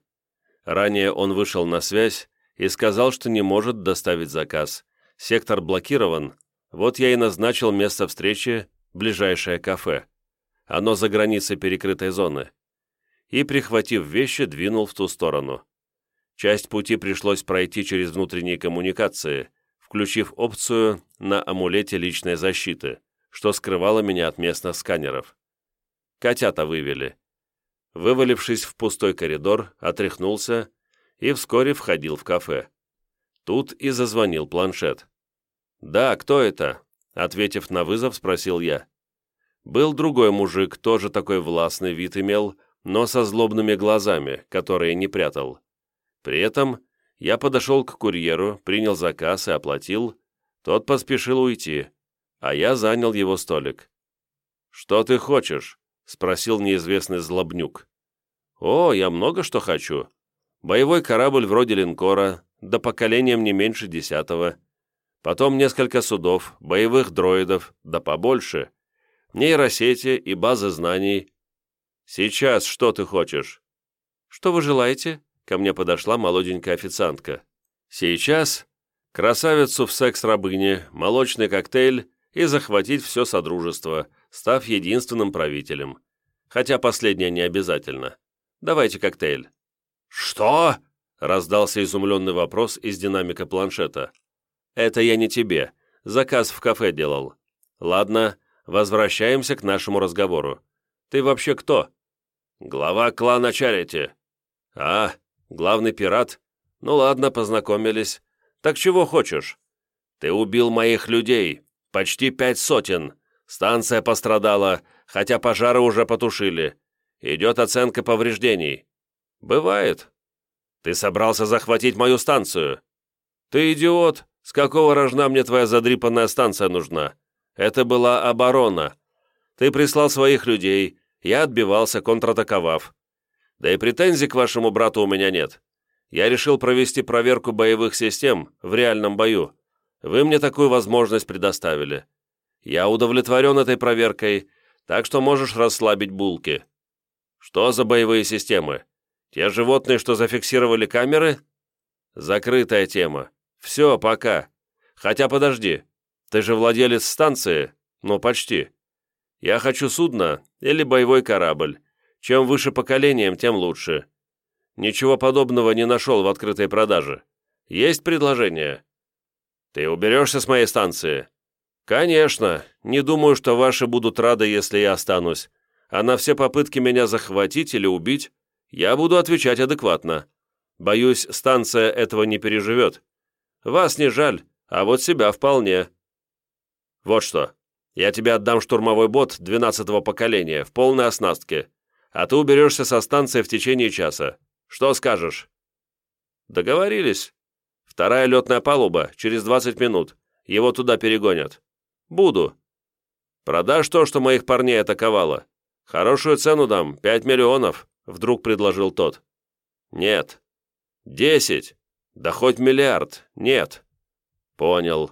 Ранее он вышел на связь и сказал, что не может доставить заказ. Сектор блокирован, вот я и назначил место встречи ближайшее кафе. Оно за границей перекрытой зоны. И, прихватив вещи, двинул в ту сторону. Часть пути пришлось пройти через внутренние коммуникации, включив опцию на амулете личной защиты, что скрывало меня от местных сканеров. Котята вывели вывалившись в пустой коридор, отряхнулся и вскоре входил в кафе. Тут и зазвонил планшет. «Да, кто это?» — ответив на вызов, спросил я. Был другой мужик, тоже такой властный вид имел, но со злобными глазами, которые не прятал. При этом я подошел к курьеру, принял заказ и оплатил. Тот поспешил уйти, а я занял его столик. «Что ты хочешь?» — спросил неизвестный злобнюк. «О, я много что хочу. Боевой корабль вроде линкора, да поколением не меньше десятого. Потом несколько судов, боевых дроидов, да побольше. Нейросети и базы знаний. Сейчас что ты хочешь?» «Что вы желаете?» Ко мне подошла молоденькая официантка. «Сейчас красавицу в секс-рабыне, молочный коктейль и захватить все содружество, став единственным правителем. Хотя последнее не обязательно. Давайте коктейль». «Что?» — раздался изумленный вопрос из динамика планшета. «Это я не тебе. Заказ в кафе делал. Ладно, возвращаемся к нашему разговору. Ты вообще кто?» «Глава клана Чарити». «А, главный пират? Ну ладно, познакомились. Так чего хочешь?» «Ты убил моих людей, почти пять сотен. Станция пострадала, хотя пожары уже потушили. Идет оценка повреждений. Бывает. Ты собрался захватить мою станцию. Ты идиот. С какого рожна мне твоя задрипанная станция нужна? Это была оборона. Ты прислал своих людей, я отбивался, контратаковав. Да и претензий к вашему брату у меня нет. Я решил провести проверку боевых систем в реальном бою. Вы мне такую возможность предоставили. Я удовлетворен этой проверкой, так что можешь расслабить булки. Что за боевые системы? Те животные, что зафиксировали камеры? Закрытая тема. Все, пока. Хотя подожди. Ты же владелец станции? Ну, почти. Я хочу судно или боевой корабль. Чем выше поколением, тем лучше. Ничего подобного не нашел в открытой продаже. Есть предложение? Ты уберешься с моей станции? Конечно. Не думаю, что ваши будут рады, если я останусь. А на все попытки меня захватить или убить я буду отвечать адекватно. Боюсь, станция этого не переживет. Вас не жаль, а вот себя вполне. Вот что. Я тебе отдам штурмовой бот 12-го поколения в полной оснастке, а ты уберешься со станции в течение часа. Что скажешь?» «Договорились. Вторая летная палуба, через 20 минут. Его туда перегонят. Буду. Продашь то, что моих парней атаковало. Хорошую цену дам, 5 миллионов», — вдруг предложил тот. «Нет». «Десять. Да хоть миллиард. Нет». «Понял».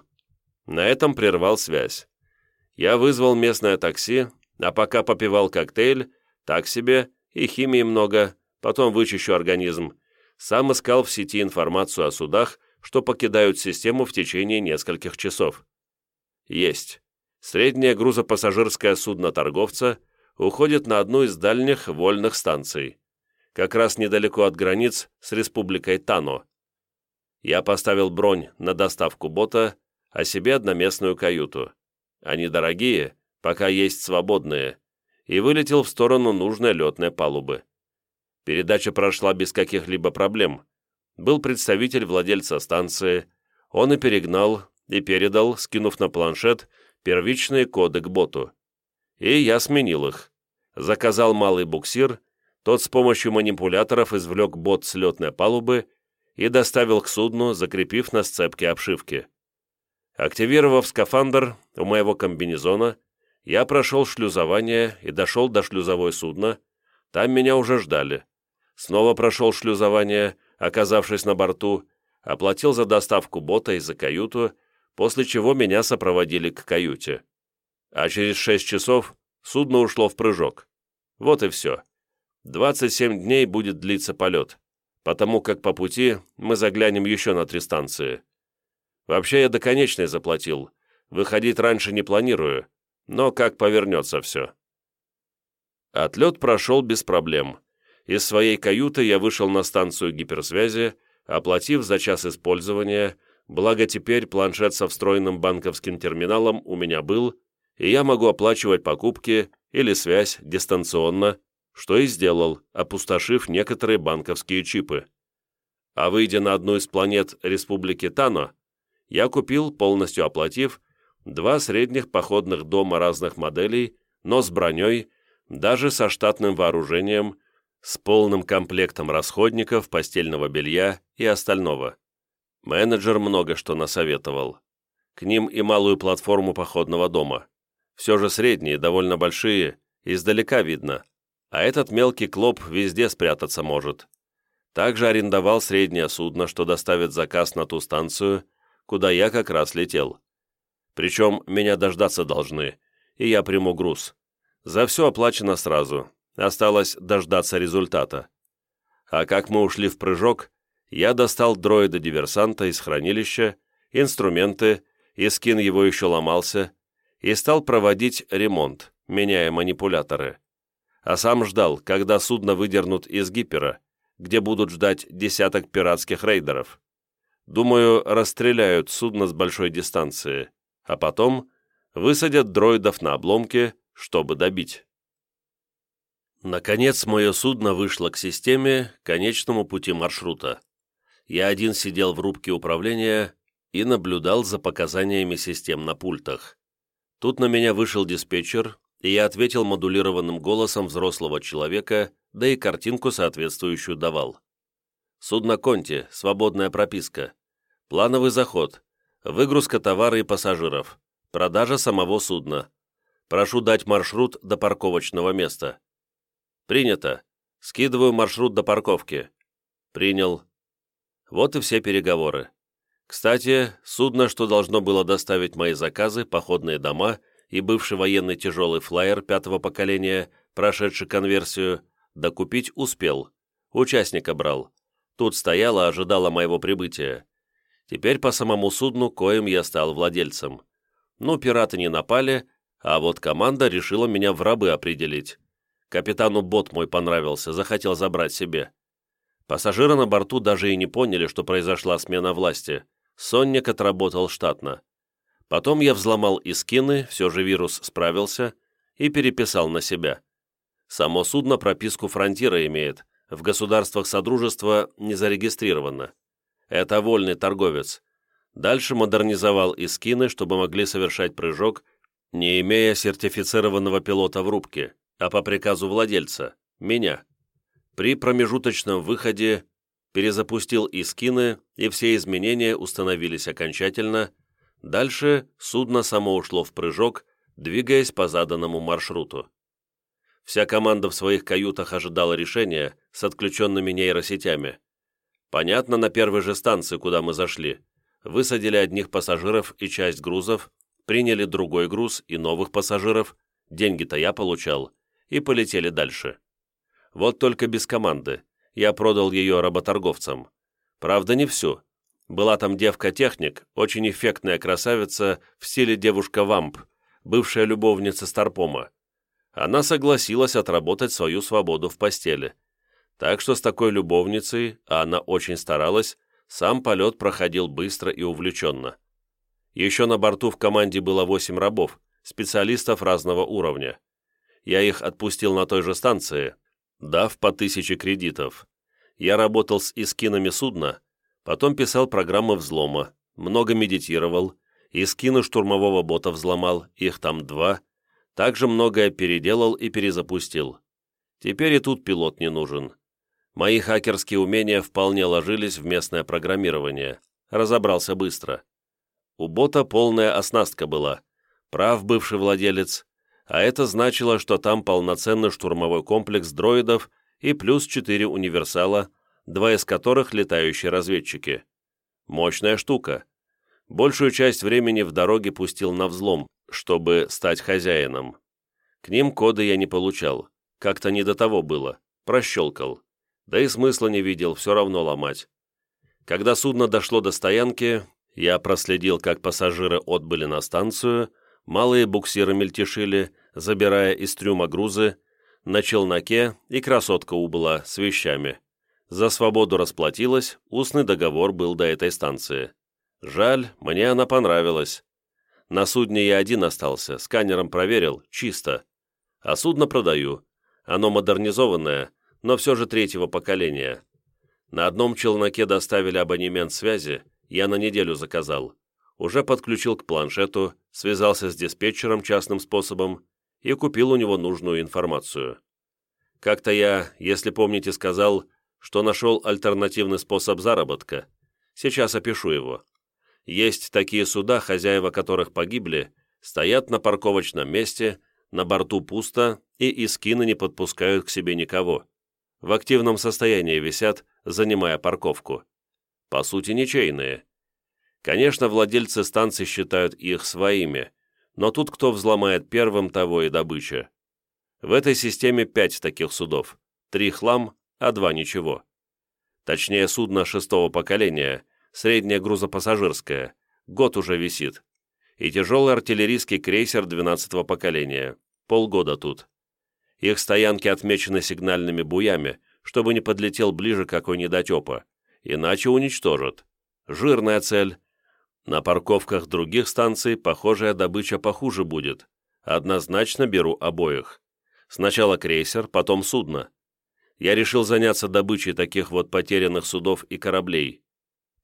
На этом прервал связь. Я вызвал местное такси, а пока попивал коктейль, так себе, и химии много, потом вычищу организм, сам искал в сети информацию о судах, что покидают систему в течение нескольких часов. Есть. Среднее грузопассажирское судно торговца уходит на одну из дальних вольных станций, как раз недалеко от границ с республикой Тано. Я поставил бронь на доставку бота, а себе одноместную каюту. Они дорогие, пока есть свободные, и вылетел в сторону нужной летной палубы. Передача прошла без каких-либо проблем. Был представитель владельца станции, он и перегнал, и передал, скинув на планшет, первичные коды к боту. И я сменил их. Заказал малый буксир, тот с помощью манипуляторов извлек бот с летной палубы и доставил к судну, закрепив на сцепке обшивки. Активировав скафандр у моего комбинезона, я прошел шлюзование и дошел до шлюзовой судна. Там меня уже ждали. Снова прошел шлюзование, оказавшись на борту, оплатил за доставку бота и за каюту, после чего меня сопроводили к каюте. А через шесть часов судно ушло в прыжок. Вот и все. 27 дней будет длиться полет, потому как по пути мы заглянем еще на три станции. Вообще я до конечной заплатил. Выходить раньше не планирую, но как повернется все. Отлет прошел без проблем. Из своей каюты я вышел на станцию гиперсвязи, оплатив за час использования, благо теперь планшет со встроенным банковским терминалом у меня был, и я могу оплачивать покупки или связь дистанционно, что и сделал, опустошив некоторые банковские чипы. А выйдя на одну из планет Республики Тано, я купил, полностью оплатив, два средних походных дома разных моделей, но с броней, даже со штатным вооружением, с полным комплектом расходников, постельного белья и остального. Менеджер много что насоветовал. К ним и малую платформу походного дома. Все же средние, довольно большие, издалека видно, а этот мелкий клоп везде спрятаться может. Также арендовал среднее судно, что доставит заказ на ту станцию, куда я как раз летел. Причем меня дождаться должны, и я приму груз. За все оплачено сразу, осталось дождаться результата. А как мы ушли в прыжок, я достал дроида-диверсанта из хранилища, инструменты, и скин его еще ломался, и стал проводить ремонт, меняя манипуляторы. А сам ждал, когда судно выдернут из гипера, где будут ждать десяток пиратских рейдеров. Думаю, расстреляют судно с большой дистанции, а потом высадят дроидов на обломке, чтобы добить. Наконец, мое судно вышло к системе, конечному пути маршрута. Я один сидел в рубке управления и наблюдал за показаниями систем на пультах. Тут на меня вышел диспетчер, и я ответил модулированным голосом взрослого человека, да и картинку соответствующую давал. Судно Конти, свободная прописка. Плановый заход. Выгрузка товара и пассажиров. Продажа самого судна. Прошу дать маршрут до парковочного места. Принято. Скидываю маршрут до парковки. Принял. Вот и все переговоры. Кстати, судно, что должно было доставить мои заказы, походные дома и бывший военный тяжелый флайер пятого поколения, прошедший конверсию, докупить успел. Участника брал. Тут стояла, ожидала моего прибытия. Теперь по самому судну, коим я стал владельцем. Ну, пираты не напали, а вот команда решила меня в рабы определить. Капитану бот мой понравился, захотел забрать себе. Пассажиры на борту даже и не поняли, что произошла смена власти. Сонник отработал штатно. Потом я взломал искины, все же вирус справился, и переписал на себя. Само судно прописку фронтира имеет, в государствах Содружества не зарегистрировано. Это вольный торговец. Дальше модернизовал искины, чтобы могли совершать прыжок, не имея сертифицированного пилота в рубке, а по приказу владельца, меня. При промежуточном выходе перезапустил искины, и все изменения установились окончательно. Дальше судно само ушло в прыжок, двигаясь по заданному маршруту. Вся команда в своих каютах ожидала решения с отключенными нейросетями. Понятно, на первой же станции, куда мы зашли, высадили одних пассажиров и часть грузов, приняли другой груз и новых пассажиров, деньги-то я получал, и полетели дальше. Вот только без команды. Я продал ее работорговцам. Правда, не всю. Была там девка-техник, очень эффектная красавица в стиле девушка-вамп, бывшая любовница Старпома. Она согласилась отработать свою свободу в постели. Так что с такой любовницей, а она очень старалась, сам полет проходил быстро и увлеченно. Еще на борту в команде было восемь рабов, специалистов разного уровня. Я их отпустил на той же станции, дав по тысяче кредитов. Я работал с искинами судна, потом писал программы взлома, много медитировал, искины штурмового бота взломал, их там два, также многое переделал и перезапустил. Теперь и тут пилот не нужен. Мои хакерские умения вполне ложились в местное программирование. Разобрался быстро. У бота полная оснастка была. Прав бывший владелец. А это значило, что там полноценный штурмовой комплекс дроидов и плюс четыре универсала, два из которых летающие разведчики. Мощная штука. Большую часть времени в дороге пустил на взлом, чтобы стать хозяином. К ним коды я не получал. Как-то не до того было. Прощелкал. Да и смысла не видел, все равно ломать. Когда судно дошло до стоянки, я проследил, как пассажиры отбыли на станцию, малые буксиры мельтешили, забирая из трюма грузы, на челноке и красотка убыла с вещами. За свободу расплатилась, устный договор был до этой станции. Жаль, мне она понравилась. На судне я один остался, сканером проверил, чисто. А судно продаю. Оно модернизованное, но все же третьего поколения. На одном челноке доставили абонемент связи, я на неделю заказал. Уже подключил к планшету, связался с диспетчером частным способом и купил у него нужную информацию. Как-то я, если помните, сказал, что нашел альтернативный способ заработка. Сейчас опишу его. Есть такие суда, хозяева которых погибли, стоят на парковочном месте, на борту пусто, и искины не подпускают к себе никого. В активном состоянии висят, занимая парковку. По сути, ничейные. Конечно, владельцы станций считают их своими, но тут кто взломает первым, того и добыча. В этой системе пять таких судов. Три хлам, а два ничего. Точнее, судно шестого поколения, средняя грузопассажирская, год уже висит, и тяжелый артиллерийский крейсер 12-го поколения, полгода тут. Их стоянки отмечены сигнальными буями, чтобы не подлетел ближе какой недотепа, иначе уничтожат. Жирная цель. На парковках других станций похожая добыча похуже будет. Однозначно беру обоих. Сначала крейсер, потом судно. Я решил заняться добычей таких вот потерянных судов и кораблей.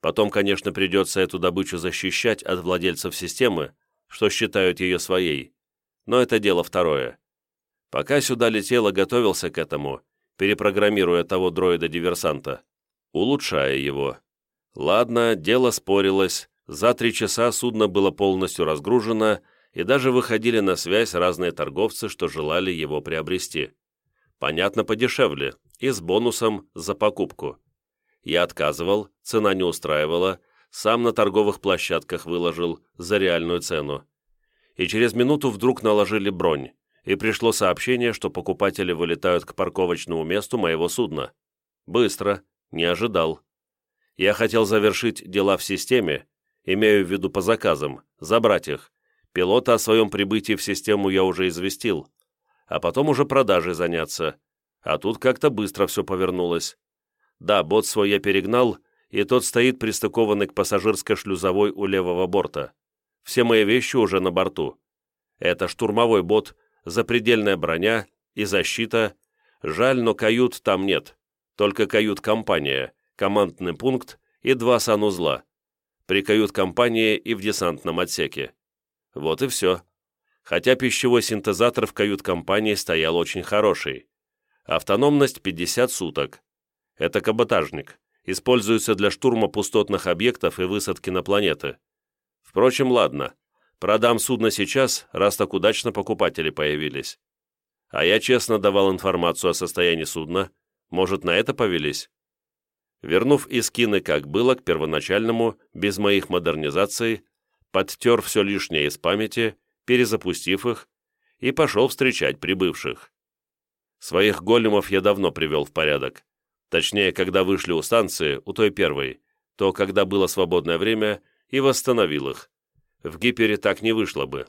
Потом, конечно, придется эту добычу защищать от владельцев системы, что считают ее своей. Но это дело второе. Пока сюда летело, готовился к этому, перепрограммируя того дроида-диверсанта, улучшая его. Ладно, дело спорилось, за три часа судно было полностью разгружено, и даже выходили на связь разные торговцы, что желали его приобрести. Понятно, подешевле, и с бонусом за покупку. Я отказывал, цена не устраивала, сам на торговых площадках выложил за реальную цену. И через минуту вдруг наложили бронь, и пришло сообщение, что покупатели вылетают к парковочному месту моего судна. Быстро, не ожидал. Я хотел завершить дела в системе, имею в виду по заказам, забрать их. Пилота о своем прибытии в систему я уже известил, а потом уже продажей заняться. А тут как-то быстро все повернулось. Да, бот свой я перегнал, и тот стоит пристыкованный к пассажирской шлюзовой у левого борта. Все мои вещи уже на борту. Это штурмовой бот, запредельная броня и защита. Жаль, но кают там нет. Только кают-компания, командный пункт и два санузла. При кают-компании и в десантном отсеке. Вот и все. Хотя пищевой синтезатор в кают-компании стоял очень хороший. Автономность 50 суток. Это каботажник. Используется для штурма пустотных объектов и высадки на планеты. Впрочем, ладно. Продам судно сейчас, раз так удачно покупатели появились. А я честно давал информацию о состоянии судна. Может, на это повелись? Вернув искины, как было, к первоначальному, без моих модернизаций, подтер все лишнее из памяти, перезапустив их, и пошел встречать прибывших. Своих големов я давно привел в порядок. Точнее, когда вышли у станции, у той первой, то, когда было свободное время, и восстановил их. В гипере так не вышло бы.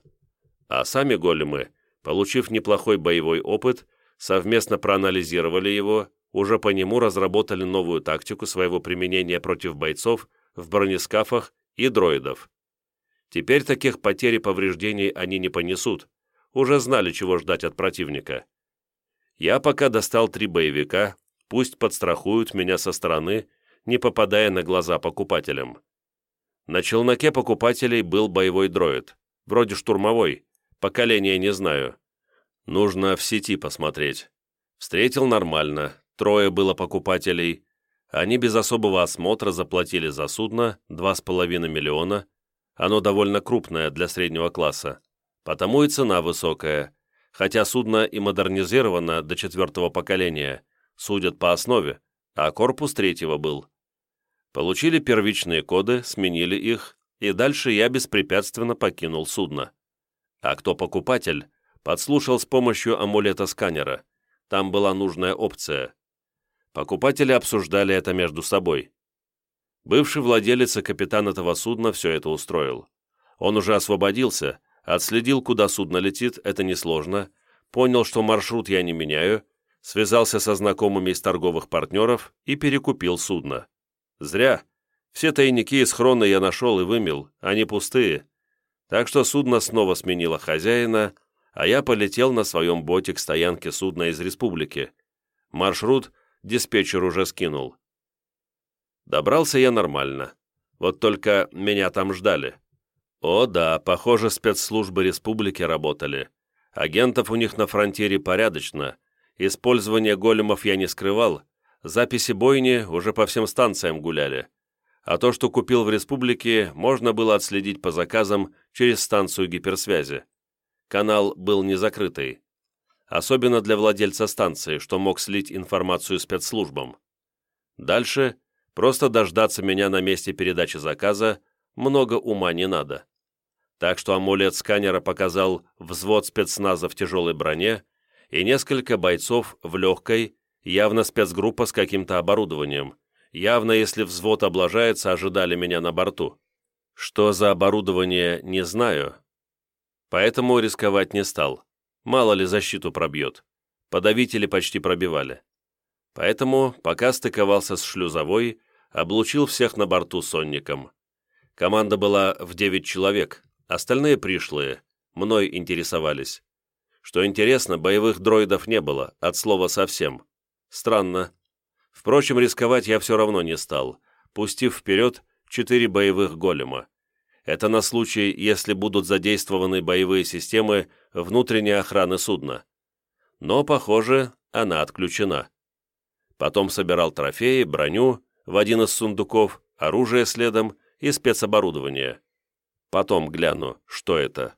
А сами големы, получив неплохой боевой опыт, совместно проанализировали его, уже по нему разработали новую тактику своего применения против бойцов в бронескафах и дроидов. Теперь таких потерь и повреждений они не понесут, уже знали, чего ждать от противника. Я пока достал три боевика, пусть подстрахуют меня со стороны, не попадая на глаза покупателям. На челноке покупателей был боевой дроид, вроде штурмовой, поколения не знаю. Нужно в сети посмотреть. Встретил нормально, трое было покупателей. Они без особого осмотра заплатили за судно 2,5 миллиона. Оно довольно крупное для среднего класса, потому и цена высокая, хотя судно и модернизировано до четвертого поколения, судят по основе, а корпус третьего был. Получили первичные коды, сменили их, и дальше я беспрепятственно покинул судно. А кто покупатель, подслушал с помощью амулета-сканера. Там была нужная опция. Покупатели обсуждали это между собой. Бывший владелец и капитан этого судна все это устроил. Он уже освободился, отследил, куда судно летит, это несложно, понял, что маршрут я не меняю, связался со знакомыми из торговых партнеров и перекупил судно. Зря. Все тайники из хрона я нашел и вымел, они пустые. Так что судно снова сменило хозяина, а я полетел на своем боте к стоянке судна из республики. Маршрут диспетчер уже скинул. Добрался я нормально. Вот только меня там ждали. О да, похоже, спецслужбы республики работали. Агентов у них на фронтире порядочно. Использование големов я не скрывал, Записи бойни уже по всем станциям гуляли. А то, что купил в республике, можно было отследить по заказам через станцию гиперсвязи. Канал был не закрытый. Особенно для владельца станции, что мог слить информацию спецслужбам. Дальше просто дождаться меня на месте передачи заказа много ума не надо. Так что амулет сканера показал взвод спецназа в тяжелой броне и несколько бойцов в легкой Явно спецгруппа с каким-то оборудованием. Явно, если взвод облажается, ожидали меня на борту. Что за оборудование, не знаю. Поэтому рисковать не стал. Мало ли защиту пробьет. Подавители почти пробивали. Поэтому, пока стыковался с шлюзовой, облучил всех на борту сонником. Команда была в девять человек, остальные пришлые, мной интересовались. Что интересно, боевых дроидов не было, от слова совсем. Странно. Впрочем, рисковать я все равно не стал, пустив вперед четыре боевых голема. Это на случай, если будут задействованы боевые системы внутренней охраны судна. Но, похоже, она отключена. Потом собирал трофеи, броню в один из сундуков, оружие следом и спецоборудование. Потом гляну, что это.